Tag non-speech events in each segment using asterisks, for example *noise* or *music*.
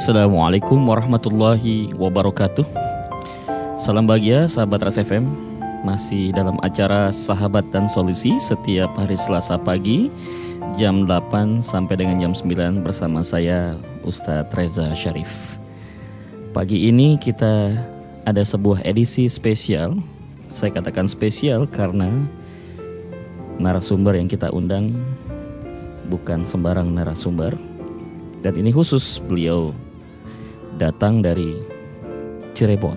Assalamualaikum warahmatullahi wabarakatuh. Salam bahagia sahabat Ras FM Masih dalam acara Sahabat dan Solusi Setiap hari Selasa pagi Jam 8 sampai dengan jam 9 Bersama saya Ustadz Reza Syarif. Pagi ini kita ada sebuah edisi spesial. Saya katakan spesial karena Narasumber yang kita undang Bukan sembarang narasumber. Dan ini khusus beliau datang dari Cirebon.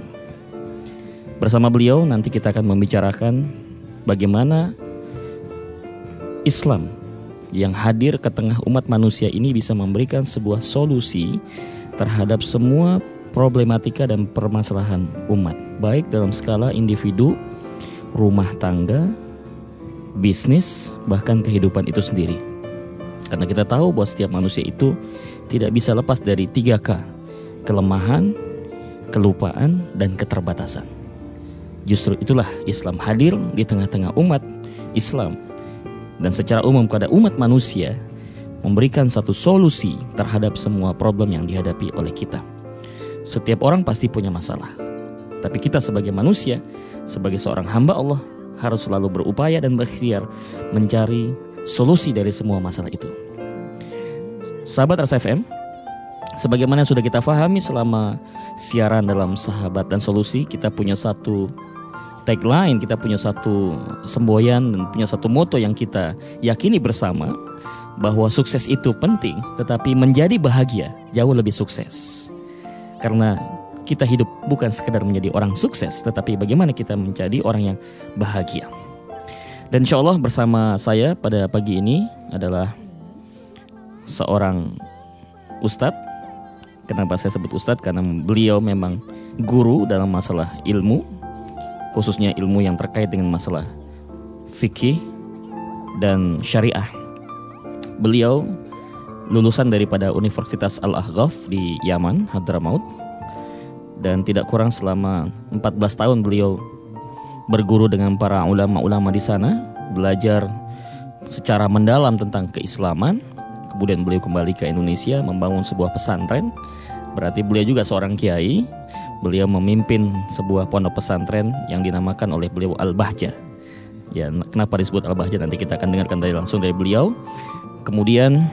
Bersama beliau nanti kita akan membicarakan bagaimana Islam yang hadir ke tengah umat manusia ini bisa memberikan sebuah solusi terhadap semua problematika dan permasalahan umat, baik dalam skala individu, rumah tangga, bisnis, bahkan kehidupan itu sendiri. Karena kita tahu bahwa setiap manusia itu tidak bisa lepas dari 3K kelemahan, kelupaan, dan keterbatasan. Justru itulah Islam hadir di tengah-tengah umat Islam dan secara umum kepada umat manusia memberikan satu solusi terhadap semua problem yang dihadapi oleh kita. Setiap orang pasti punya masalah. Tapi kita sebagai manusia, sebagai seorang hamba Allah harus selalu berupaya dan berikhtiar mencari solusi dari semua masalah itu. Sahabat Rasa FM, Sebagaimana yang sudah kita fahami selama siaran dalam Sahabat dan Solusi, kita punya satu tagline, kita punya satu semboyan dan punya satu moto yang kita yakini bersama bahwa sukses itu penting, tetapi menjadi bahagia jauh lebih sukses. Karena kita hidup bukan sekedar menjadi orang sukses, tetapi bagaimana kita menjadi orang yang bahagia. Dan insya Allah bersama saya pada pagi ini adalah seorang ustadz Kenapa saya sebut ustadz? Karena beliau memang guru dalam masalah ilmu, khususnya ilmu yang terkait dengan masalah fikih dan syariah. Beliau lulusan daripada Universitas Al-Ahqaf di Yaman, Hadramaut. Dan tidak kurang selama 14 tahun beliau berguru dengan para ulama-ulama di sana, belajar secara mendalam tentang keislaman, kemudian beliau kembali ke Indonesia membangun sebuah pesantren. Berarti beliau juga seorang kiai. Beliau memimpin sebuah pondok pesantren yang dinamakan oleh beliau Al-Bahja. Ya, kenapa disebut Al-Bahja nanti kita akan dengarkan dari langsung dari beliau. Kemudian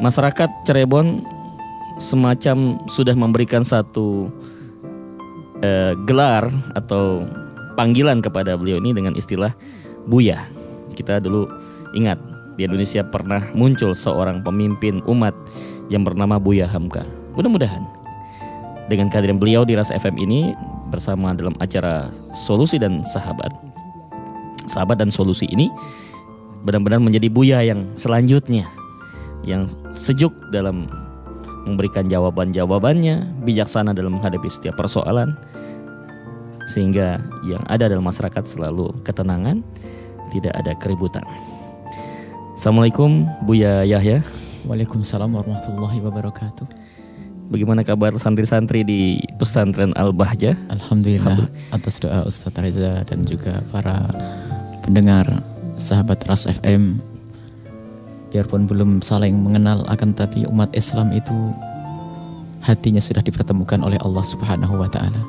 masyarakat Cirebon semacam sudah memberikan satu uh, gelar atau panggilan kepada beliau ini dengan istilah Buya. Kita dulu ingat di Indonesia pernah muncul seorang pemimpin umat yang bernama Buya Hamka. Mudah-mudahan dengan kehadiran beliau di Ras FM ini bersama dalam acara Solusi dan Sahabat. Sahabat dan Solusi ini benar-benar menjadi Buya yang selanjutnya yang sejuk dalam memberikan jawaban-jawabannya, bijaksana dalam menghadapi setiap persoalan sehingga yang ada dalam masyarakat selalu ketenangan, tidak ada keributan. Assalamualaikum Buya Yahya. Waalaikumsalam warahmatullahi wabarakatuh. Bagaimana kabar santri-santri di pesantren Al-Bahja? Alhamdulillah, Alhamdulillah atas doa Ustadz Reza dan juga para pendengar sahabat Ras FM. Biarpun belum saling mengenal akan tapi umat Islam itu hatinya sudah dipertemukan oleh Allah Subhanahu wa taala.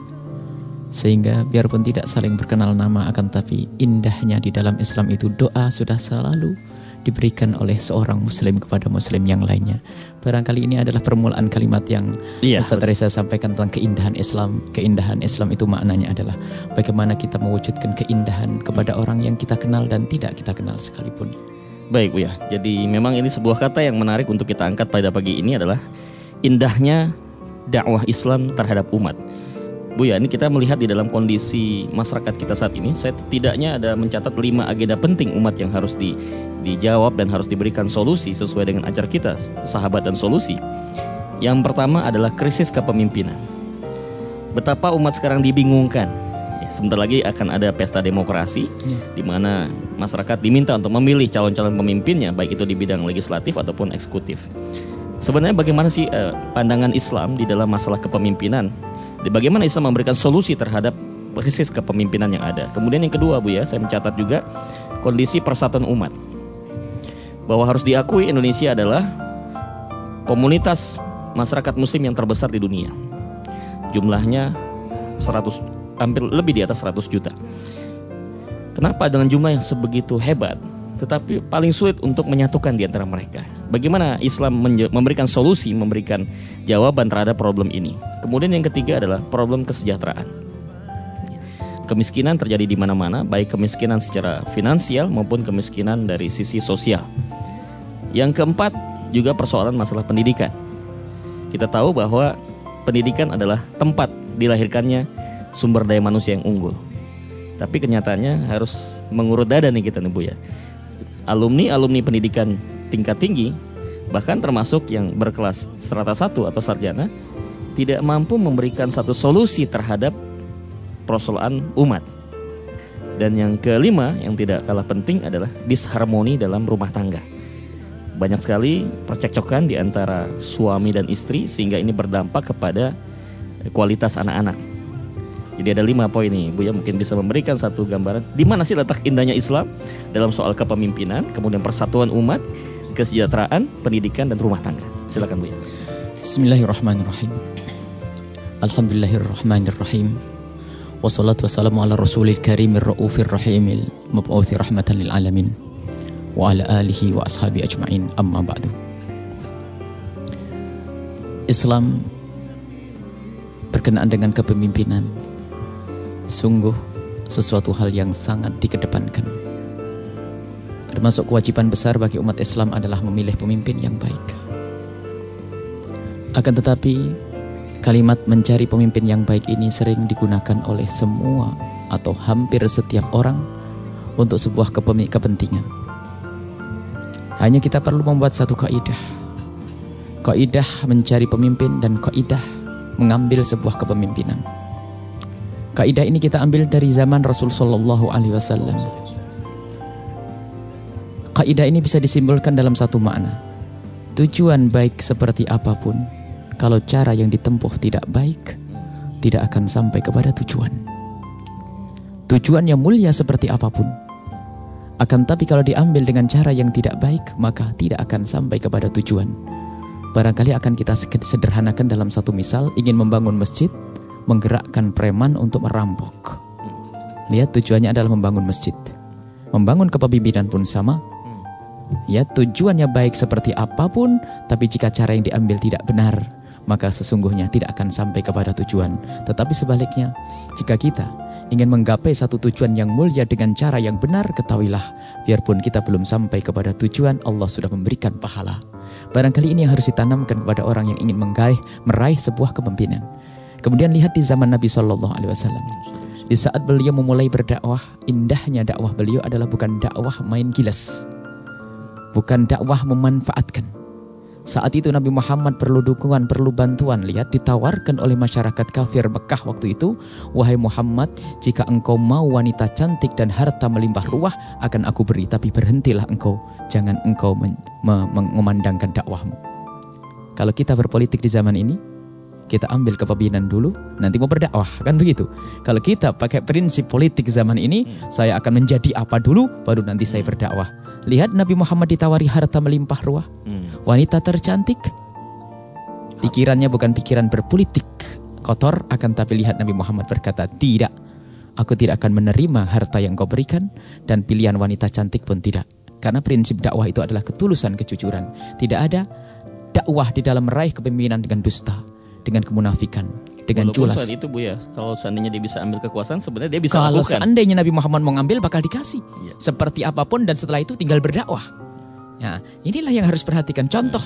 Sehingga biarpun tidak saling berkenal nama akan tapi indahnya di dalam Islam itu doa sudah selalu diberikan oleh seorang muslim kepada muslim yang lainnya. Barangkali ini adalah permulaan kalimat yang iya. Ustaz Reza sampaikan tentang keindahan Islam. Keindahan Islam itu maknanya adalah bagaimana kita mewujudkan keindahan kepada orang yang kita kenal dan tidak kita kenal sekalipun. Baik Bu ya. Jadi memang ini sebuah kata yang menarik untuk kita angkat pada pagi ini adalah indahnya dakwah Islam terhadap umat. Bu ya, ini kita melihat di dalam kondisi masyarakat kita saat ini, saya tidaknya ada mencatat lima agenda penting umat yang harus di, dijawab dan harus diberikan solusi sesuai dengan ajar kita, sahabat dan solusi. Yang pertama adalah krisis kepemimpinan. Betapa umat sekarang dibingungkan. Ya, sebentar lagi akan ada pesta demokrasi ya. di mana masyarakat diminta untuk memilih calon-calon pemimpinnya baik itu di bidang legislatif ataupun eksekutif. Sebenarnya bagaimana sih eh, pandangan Islam di dalam masalah kepemimpinan? Bagaimana Islam memberikan solusi terhadap krisis kepemimpinan yang ada? Kemudian yang kedua Bu ya, saya mencatat juga kondisi persatuan umat bahwa harus diakui Indonesia adalah komunitas masyarakat muslim yang terbesar di dunia. Jumlahnya 100 hampir lebih di atas 100 juta. Kenapa dengan jumlah yang sebegitu hebat tetapi paling sulit untuk menyatukan di antara mereka. Bagaimana Islam memberikan solusi, memberikan jawaban terhadap problem ini. Kemudian yang ketiga adalah problem kesejahteraan. Kemiskinan terjadi di mana-mana, baik kemiskinan secara finansial maupun kemiskinan dari sisi sosial. Yang keempat juga persoalan masalah pendidikan. Kita tahu bahwa pendidikan adalah tempat dilahirkannya sumber daya manusia yang unggul. Tapi kenyataannya harus mengurut dada nih kita nih Bu ya alumni-alumni pendidikan tingkat tinggi bahkan termasuk yang berkelas strata 1 atau sarjana tidak mampu memberikan satu solusi terhadap persoalan umat. Dan yang kelima yang tidak kalah penting adalah disharmoni dalam rumah tangga. Banyak sekali percekcokan di antara suami dan istri sehingga ini berdampak kepada kualitas anak-anak. Jadi ada lima poin nih, Bu ya mungkin bisa memberikan satu gambaran di mana sih letak indahnya Islam dalam soal kepemimpinan, kemudian persatuan umat, kesejahteraan, pendidikan dan rumah tangga. Silakan Bu ya. Bismillahirrahmanirrahim. Alhamdulillahirrahmanirrahim. Wassalatu wassalamu ala rasulil karimir ra'ufir rahimil mab'uthi rahmatan lil alamin wa ala alihi wa ashabi ajma'in amma ba'du. Islam berkenaan dengan kepemimpinan Sungguh sesuatu hal yang sangat dikedepankan. Termasuk kewajiban besar bagi umat Islam adalah memilih pemimpin yang baik. Akan tetapi, kalimat mencari pemimpin yang baik ini sering digunakan oleh semua atau hampir setiap orang untuk sebuah kepentingan. Hanya kita perlu membuat satu kaidah. Kaidah mencari pemimpin dan kaidah mengambil sebuah kepemimpinan. Kaidah ini kita ambil dari zaman Rasul Shallallahu Alaihi Wasallam. Kaidah ini bisa disimpulkan dalam satu makna. Tujuan baik seperti apa pun, kalau cara yang ditempuh tidak baik, tidak akan sampai kepada tujuan. Tujuan yang mulia seperti apa pun, akan tapi kalau diambil dengan cara yang tidak baik, maka tidak akan sampai kepada tujuan. Barangkali akan kita sederhanakan dalam satu misal, ingin membangun masjid, menggerakkan preman untuk merampok. Lihat tujuannya adalah membangun masjid. Membangun kepemimpinan pun sama. Ya tujuannya baik seperti apa pun, tapi jika cara yang diambil tidak benar, maka sesungguhnya tidak akan sampai kepada tujuan. Tetapi sebaliknya, jika kita ingin menggapai satu tujuan yang mulia dengan cara yang benar, ketahuilah, biarpun kita belum sampai kepada tujuan, Allah sudah memberikan pahala. Barangkali ini yang harus ditanamkan kepada orang yang ingin menggaih, meraih sebuah kepemimpinan. Kemudian lihat di zaman Nabi Shallallahu Alaihi Wasallam. Di saat beliau memulai berdakwah, indahnya dakwah beliau adalah bukan dakwah main gilas. Bukan dakwah memanfaatkan. Saat itu Nabi Muhammad perlu dukungan, perlu bantuan. Lihat ditawarkan oleh masyarakat kafir Mekah waktu itu. Wahai Muhammad, jika engkau mau wanita cantik dan harta melimpah ruah, akan aku beri. Tapi berhentilah engkau. Jangan engkau memandangkan dakwahmu. Kalau kita berpolitik di zaman ini, kita ambil kepemimpinan dulu, nanti mau berdakwah, kan begitu. Kalau kita pakai prinsip politik zaman ini, hmm. saya akan menjadi apa dulu, baru nanti saya berdakwah. Lihat Nabi Muhammad ditawari harta melimpah ruah, hmm. wanita tercantik, pikirannya bukan pikiran berpolitik kotor, akan tapi lihat Nabi Muhammad berkata, tidak, aku tidak akan menerima harta yang kau berikan, dan pilihan wanita cantik pun tidak. Karena prinsip dakwah itu adalah ketulusan, kejujuran. Tidak ada dakwah di dalam meraih kepemimpinan dengan dusta dengan kemunafikan dengan Walaupun jelas. Saat itu Bu ya, kalau seandainya dia bisa ambil kekuasaan sebenarnya dia bisa kalau lakukan. seandainya Nabi Muhammad mau ngambil bakal dikasih. Ya. Seperti apa pun dan setelah itu tinggal berdakwah. Ya, inilah yang harus perhatikan contoh.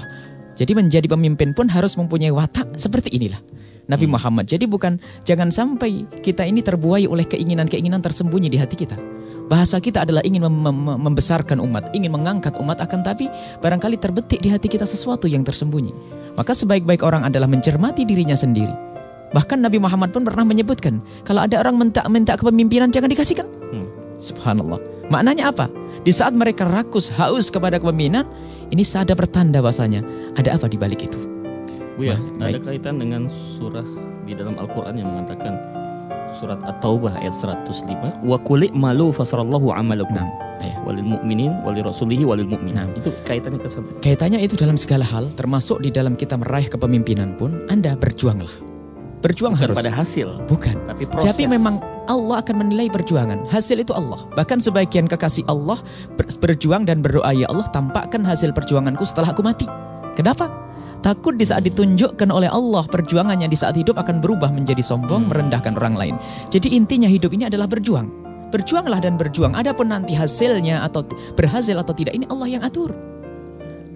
Jadi menjadi pemimpin pun harus mempunyai watak seperti inilah. Nabi hmm. Muhammad. Jadi bukan jangan sampai kita ini terbuai oleh keinginan-keinginan tersembunyi di hati kita. Bahasa kita adalah ingin mem mem membesarkan umat, ingin mengangkat umat akan tapi barangkali terbetik di hati kita sesuatu yang tersembunyi. Maka sebaik-baik orang adalah mencermati dirinya sendiri. Bahkan Nabi Muhammad pun pernah menyebutkan, kalau ada orang minta-minta kepemimpinan jangan dikasihkan. Hmm. Subhanallah. Maknanya apa? Di saat mereka rakus, haus kepada kepemimpinan, ini sadar bertanda bahasanya ada apa di balik itu. Bu ya, ada kaitan dengan surah di dalam Al-Quran yang mengatakan surat At-Taubah ayat 105 wa qul malu fasarallahu amalakum Nah, ya. walil mu'minin walil rasulihi walil mu'minin. Nah. Itu kaitannya ke sana. Kaitannya itu dalam segala hal, termasuk di dalam kita meraih kepemimpinan pun, Anda berjuanglah. Berjuang Bukan harus. pada hasil, Bukan. tapi proses. Tapi memang Allah akan menilai perjuangan. Hasil itu Allah. Bahkan sebagian kekasih Allah ber- berjuang dan berdoa ya Allah tampakkan hasil perjuanganku setelah aku mati. Kenapa? Takut di saat ditunjukkan oleh Allah perjuangannya di saat hidup akan berubah menjadi sombong, Hmm. merendahkan orang lain. Jadi intinya hidup ini adalah berjuang. Berjuanglah dan berjuang. Adapun nanti hasilnya atau berhasil atau tidak ini Allah yang atur.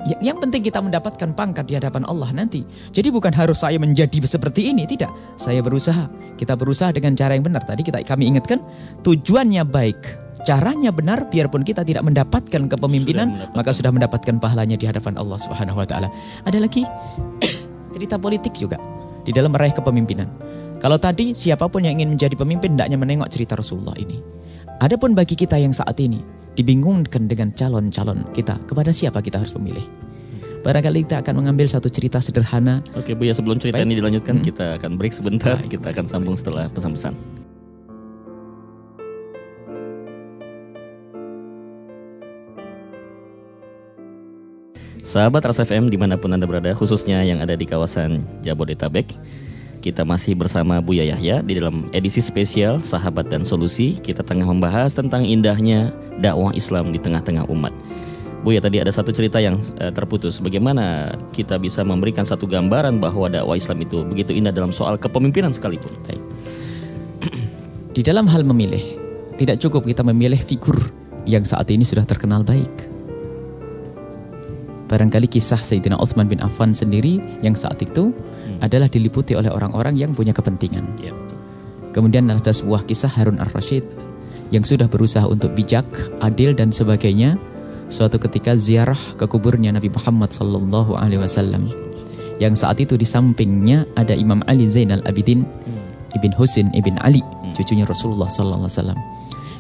Ya- Yang penting kita mendapatkan pangkat di hadapan Allah nanti. Jadi bukan harus saya menjadi seperti ini, tidak. Saya berusaha. Kita berusaha dengan cara yang benar. Tadi kita kami ingatkan tujuannya baik, caranya benar biarpun kita tidak mendapatkan kepemimpinan, Sudah mendapatkan. maka sudah mendapatkan pahalanya di hadapan Allah Subhanahu wa taala. Ada lagi *clears throat* cerita politik juga di dalam meraih kepemimpinan. Kalau tadi siapa pun yang ingin menjadi pemimpin hendaknya menengok cerita Rasulullah ini. Adapun bagi kita yang saat ini dibingungkan dengan calon-calon kita, kepada siapa kita harus memilih? Barangkali kita akan mengambil satu cerita sederhana. Oke Bu ya sebelum cerita Baik. ini dilanjutkan Hmm. kita akan break sebentar. Baik. Kita akan sambung setelah pesan-pesan. Sahabat Rasa FM di mana pun Anda berada, khususnya yang ada di kawasan Jabodetabek, kita masih bersama Buya Yahya di dalam edisi spesial Sahabat dan Solusi. Kita tengah membahas tentang indahnya dakwah Islam di tengah-tengah umat. Buya tadi ada satu cerita yang eh, terputus. Bagaimana kita bisa memberikan satu gambaran bahwa dakwah Islam itu begitu indah dalam soal kepemimpinan sekalipun. Baik. Di dalam hal memilih, tidak cukup kita memilih figur yang saat ini sudah terkenal baik. Barangkali kisah Sayyidina Uthman bin Affan sendiri yang saat itu adalah diliputi oleh orang-orang yang punya kepentingan. Ya, betul. Kemudian ada sebuah kisah Harun ar-Rasyid yang sudah berusaha untuk bijak, adil dan sebagainya. Suatu ketika ziarah ke kuburnya Nabi Muhammad sallallahu alaihi wasallam. Yang saat itu di sampingnya ada Imam Ali Zainal Abidin Ibn Husin Ibn Ali, cucunya Rasulullah sallallahu alaihi wasallam.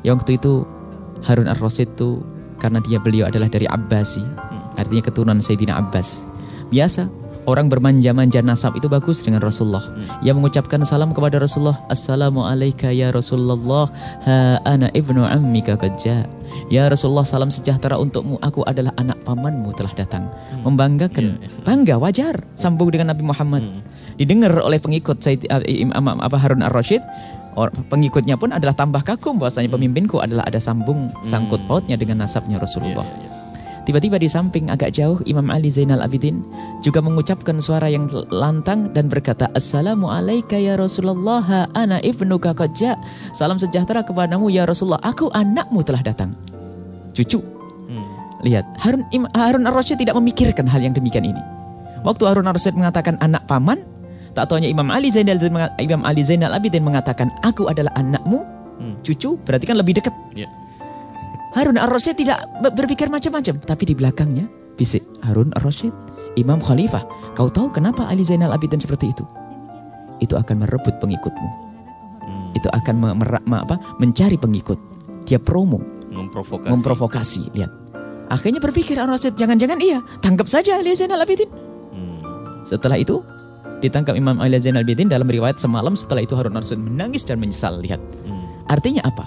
Yang waktu itu Harun ar-Rasyid itu karena dia beliau adalah dari Abbasi, artinya keturunan Sayyidina Abbas. Biasa orang bermanja-manja nasab itu bagus dengan Rasulullah. Ia mengucapkan salam kepada Rasulullah, Assalamu alayka ya Rasulullah, ha ana ibnu ammika qad ja." Ya Rasulullah, salam sejahtera untukmu. Aku adalah anak pamanmu telah datang. Membanggakan, bangga wajar. Sambung dengan Nabi Muhammad. Didengar oleh pengikut Sayyid uh, Imam apa Harun ar-Rasyid, or- pengikutnya pun adalah tambah kagum bahwasanya pemimpinku adalah ada sambung sangkut pautnya dengan nasabnya Rasulullah. Ya, ya. Tiba-tiba di samping agak jauh Imam Ali Zainal Abidin juga mengucapkan suara yang lantang dan berkata Assalamu alayka ya Rasulullah ana ibnuka qad ja." Salam sejahtera kepadamu ya Rasulullah Aku anakmu telah datang Cucu Hmm. Lihat Harun, Harun ar-Rasyid tidak memikirkan hal yang demikian ini Waktu Harun ar-Rasyid mengatakan anak paman Tak taunya Imam Ali Zainal Imam Ali Zainal Abidin mengatakan Aku adalah anakmu Hmm. Cucu berarti kan lebih dekat Ya. Harun ar-Rasyid tidak ber- berpikir macam-macam, tapi di belakangnya bisik Harun ar-Rasyid, Imam Khalifah. Kau tahu kenapa Ali Zainal Abidin seperti itu? Itu akan merebut pengikutmu. Hmm. Itu akan me- mera- ma- apa? mencari pengikut. Dia promo, Memprovokasi. memprovokasi. Lihat. Akhirnya berpikir ar-Rasyid, jangan-jangan iya, tangkap saja Ali Zainal Abidin. Hmm. Setelah itu ditangkap Imam Ali Zainal Abidin dalam riwayat semalam setelah itu Harun ar-Rasyid menangis dan menyesal. Lihat. Hmm. Artinya apa?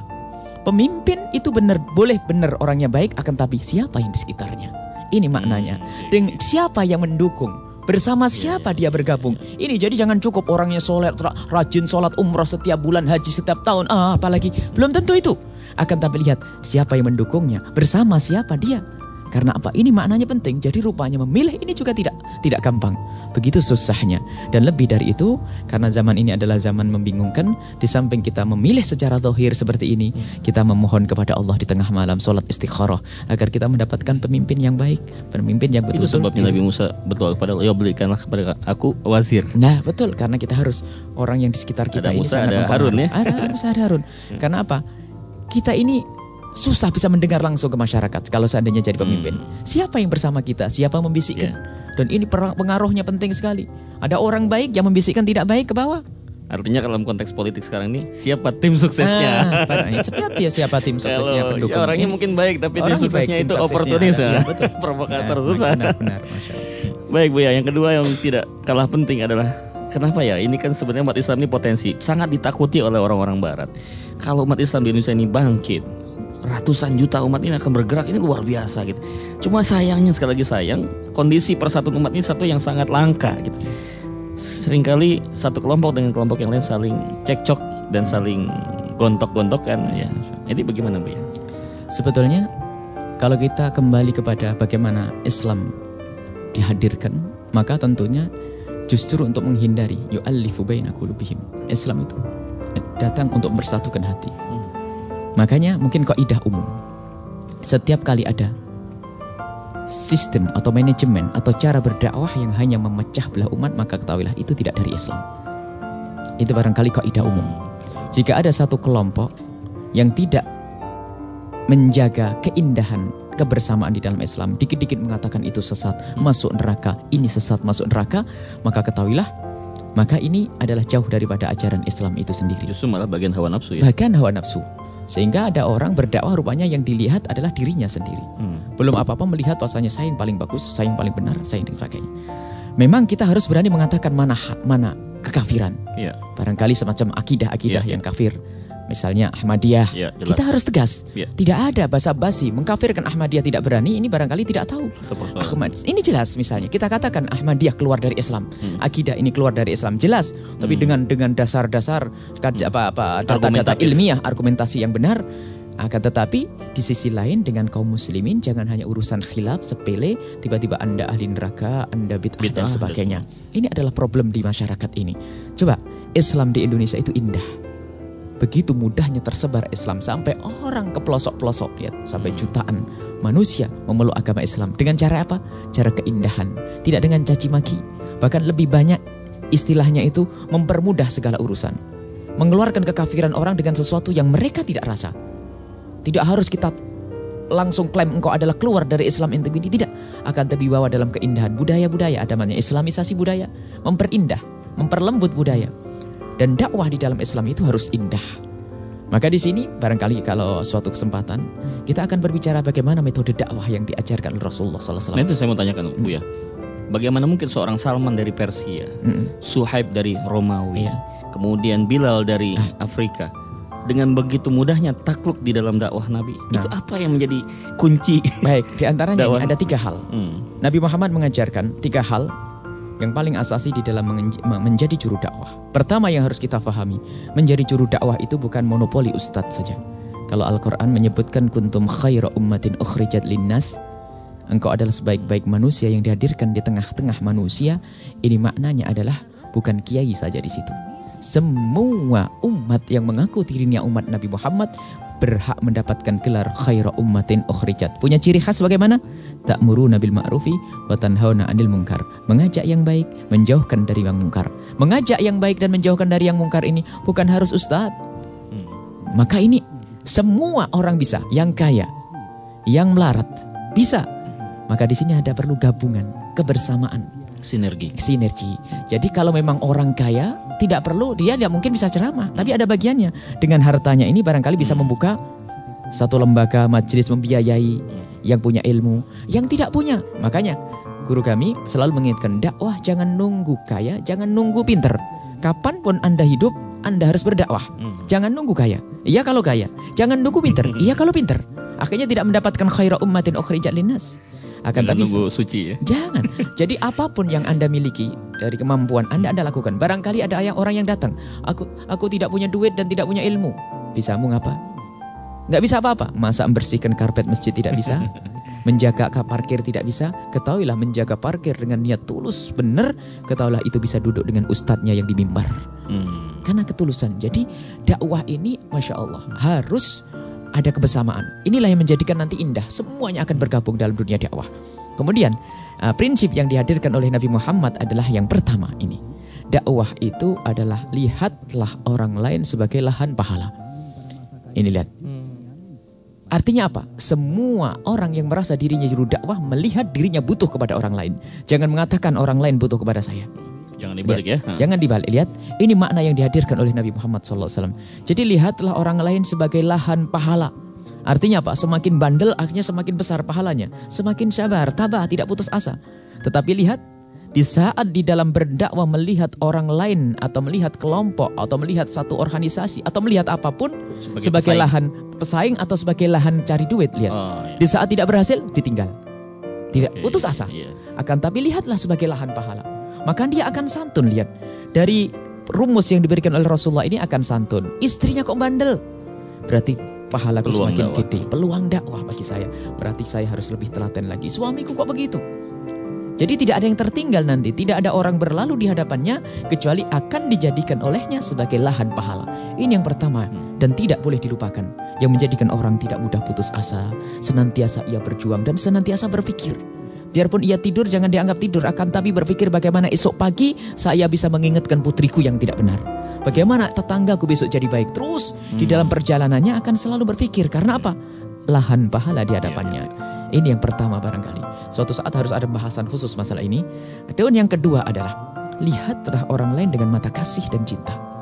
Pemimpin itu benar boleh benar orangnya baik akan tapi siapa yang di sekitarnya? Ini maknanya. Hmm, Dengan siapa yang mendukung? Bersama siapa dia bergabung? Ini jadi jangan cukup orangnya soleh, ra- rajin sholat umrah setiap bulan, haji setiap tahun. Ah, apalagi belum tentu itu. Akan tapi lihat siapa yang mendukungnya, bersama siapa dia. Karena apa? Ini maknanya penting. Jadi rupanya memilih ini juga tidak tidak gampang. Begitu susahnya. Dan lebih dari itu, karena zaman ini adalah zaman membingungkan, di samping kita memilih secara zahir seperti ini, kita memohon kepada Allah di tengah malam sholat istikharah agar kita mendapatkan pemimpin yang baik, pemimpin yang Itu betul-betul sebabnya Nabi Musa berdoa kepada Allah, ya berikanlah kepada aku wazir. Nah betul karena kita harus orang yang di sekitar kita Ada ini Musa, sangat ada. Harun ya? Ada harus ada Harun. *laughs* Karena apa? Kita ini susah bisa mendengar langsung ke masyarakat kalau seandainya jadi pemimpin. Hmm. Siapa yang bersama kita? Siapa membisikkan? Dan ini pengaruhnya penting sekali. Ada orang baik yang membisikkan tidak baik ke bawah. Artinya kalau dalam konteks politik sekarang ini siapa tim suksesnya? Ah, *laughs* pada- seperti ya siapa tim suksesnya pendukung. ya orangnya mungkin baik tapi tim Orangnya suksesnya baik, tim itu oportunis ada. ya. Iya, betul. *laughs* Provokator Nah, susah. Benar, benar, Allah. Baik Bu ya, yang kedua yang tidak kalah penting adalah Kenapa ya? Ini kan sebenarnya umat Islam ini potensi sangat ditakuti oleh orang-orang Barat. Kalau umat Islam di Indonesia ini bangkit, ratusan juta umat ini akan bergerak ini luar biasa gitu. Cuma sayangnya sekali lagi sayang kondisi persatuan umat ini satu yang sangat langka gitu. Seringkali satu kelompok dengan kelompok yang lain saling cekcok dan saling gontok-gontokan ya. Jadi bagaimana Bu ya? Sebetulnya kalau kita kembali kepada bagaimana Islam dihadirkan, maka tentunya justru untuk menghindari yu'allifu baina qulubihim. Islam itu datang untuk bersatukan hati. Makanya mungkin kaidah umum. Setiap kali ada sistem atau manajemen atau cara berdakwah yang hanya memecah belah umat maka ketahuilah itu tidak dari Islam. Itu barangkali kaidah umum. Jika ada satu kelompok yang tidak menjaga keindahan kebersamaan di dalam Islam, dikit-dikit mengatakan itu sesat, masuk neraka, ini sesat, masuk neraka, maka ketahuilah maka ini adalah jauh daripada ajaran Islam itu sendiri. Justru malah bagian hawa nafsu ya. Bagian hawa nafsu. Sehingga ada orang berdakwah rupanya yang dilihat adalah dirinya sendiri. Hmm. Belum apa-apa melihat bahwasanya saya yang paling bagus, saya yang paling benar, saya yang sebagainya. Memang kita harus berani mengatakan mana mana kekafiran. Ya. Barangkali semacam akidah-akidah ya, yang kafir misalnya Ahmadiyah, ya, kita harus tegas. Ya. Tidak ada basa-basi mengkafirkan Ahmadiyah tidak berani, ini barangkali tidak tahu. Ahmad, ini jelas misalnya kita katakan Ahmadiyah keluar dari Islam, hmm. akidah ini keluar dari Islam jelas, tapi hmm. dengan dengan dasar-dasar hmm. apa apa data-data ilmiah, argumentasi yang benar. Akan tetapi di sisi lain dengan kaum muslimin jangan hanya urusan khilaf sepele tiba-tiba Anda ahli neraka, Anda bid'ah, bid'ah dan sebagainya. Ini adalah problem di masyarakat ini. Coba Islam di Indonesia itu indah begitu mudahnya tersebar Islam sampai orang ke pelosok-pelosok lihat sampai hmm. jutaan manusia memeluk agama Islam dengan cara apa? Cara keindahan, tidak dengan caci maki. Bahkan lebih banyak istilahnya itu mempermudah segala urusan. Mengeluarkan kekafiran orang dengan sesuatu yang mereka tidak rasa. Tidak harus kita langsung klaim engkau adalah keluar dari Islam ini tidak akan terbawa dalam keindahan budaya-budaya ada namanya Islamisasi budaya memperindah memperlembut budaya dan dakwah di dalam Islam itu harus indah. Maka di sini barangkali kalau suatu kesempatan kita akan berbicara bagaimana metode dakwah yang diajarkan Rasulullah SAW. Nah itu saya mau tanyakan Bu ya. Bagaimana mungkin seorang Salman dari Persia, mm Suhaib dari Romawi, iya. kemudian Bilal dari ah. Afrika, dengan begitu mudahnya takluk di dalam dakwah Nabi. Nah. Itu apa yang menjadi kunci? Baik, di antaranya *laughs* ada tiga hal. Hmm. Nabi Muhammad mengajarkan tiga hal yang paling asasi di dalam menjadi juru dakwah. Pertama yang harus kita fahami, menjadi juru dakwah itu bukan monopoli ustadz saja. Kalau Al-Quran menyebutkan kuntum khaira ummatin ukhrijat linnas, engkau adalah sebaik-baik manusia yang dihadirkan di tengah-tengah manusia, ini maknanya adalah bukan kiai saja di situ. Semua umat yang mengaku dirinya umat Nabi Muhammad berhak mendapatkan gelar khaira ummatin ukhrijat. Punya ciri khas bagaimana? Ta'muruna bil ma'rufi wa tanhauna 'anil munkar. Mengajak yang baik, menjauhkan dari yang mungkar. Mengajak yang baik dan menjauhkan dari yang mungkar ini bukan harus ustaz. Hmm. Maka ini semua orang bisa, yang kaya, yang melarat, bisa. Maka di sini ada perlu gabungan, kebersamaan sinergi. Sinergi. Jadi kalau memang orang kaya tidak perlu dia tidak mungkin bisa ceramah, tapi ada bagiannya. Dengan hartanya ini barangkali bisa membuka satu lembaga majelis membiayai yang punya ilmu, yang tidak punya. Makanya guru kami selalu mengingatkan dakwah jangan nunggu kaya, jangan nunggu pinter. Kapan pun Anda hidup, Anda harus berdakwah. Hmm. Jangan nunggu kaya. Iya kalau kaya. Jangan nunggu pinter. *laughs* Iya kalau pinter. Akhirnya tidak mendapatkan khaira ummatin ukhrijat linnas akan tapi nunggu suci ya. Jangan. Jadi apa pun yang Anda miliki dari kemampuan Anda Anda lakukan. Barangkali ada ayah orang yang datang, aku aku tidak punya duit dan tidak punya ilmu. Bisamu ngapa? Nggak bisa apa-apa. Masa membersihkan karpet masjid tidak bisa? *laughs* Menjaga parkir tidak bisa? Ketahuilah menjaga parkir dengan niat tulus benar, ketahuilah itu bisa duduk dengan ustadznya yang di mimbar. Hmm. Karena ketulusan. Jadi dakwah ini Masya Allah harus ada kebersamaan. Inilah yang menjadikan nanti indah. Semuanya akan bergabung dalam dunia dakwah. Kemudian uh, prinsip yang dihadirkan oleh Nabi Muhammad adalah yang pertama ini. Dakwah itu adalah lihatlah orang lain sebagai lahan pahala. Ini lihat. Artinya apa? Semua orang yang merasa dirinya juru dakwah melihat dirinya butuh kepada orang lain. Jangan mengatakan orang lain butuh kepada saya. Jangan dibalik lihat, ya. Jangan dibalik. Lihat, ini makna yang dihadirkan oleh Nabi Muhammad SAW. Jadi lihatlah orang lain sebagai lahan pahala. Artinya apa? Semakin bandel akhirnya semakin besar pahalanya. Semakin sabar, tabah, tidak putus asa. Tetapi lihat, Di saat di dalam berdakwah melihat orang lain atau melihat kelompok atau melihat satu organisasi atau melihat apa pun sebagai, sebagai pesaing. lahan pesaing atau sebagai lahan cari duit lihat. Oh, iya. Di saat tidak berhasil ditinggal. Tidak okay, putus asa. Iya. Akan tapi lihatlah sebagai lahan pahala. Maka dia akan santun lihat. Dari rumus yang diberikan oleh Rasulullah ini akan santun. Istrinya kok bandel. Berarti pahalaku peluang semakin dakwah. gede. Peluang dakwah bagi saya. Berarti saya harus lebih telaten lagi. Suamiku kok begitu? Jadi tidak ada yang tertinggal nanti, tidak ada orang berlalu di hadapannya kecuali akan dijadikan olehnya sebagai lahan pahala. Ini yang pertama hmm. dan tidak boleh dilupakan. Yang menjadikan orang tidak mudah putus asa, senantiasa ia berjuang dan senantiasa berpikir. Biarpun ia tidur jangan dianggap tidur akan tapi berpikir bagaimana esok pagi saya bisa mengingatkan putriku yang tidak benar. Bagaimana tetanggaku besok jadi baik terus hmm. di dalam perjalanannya akan selalu berpikir karena apa? Lahan pahala di hadapannya. Ya, ya. Ini yang pertama barangkali. Suatu saat harus ada pembahasan khusus masalah ini. Dan yang kedua adalah lihatlah orang lain dengan mata kasih dan cinta.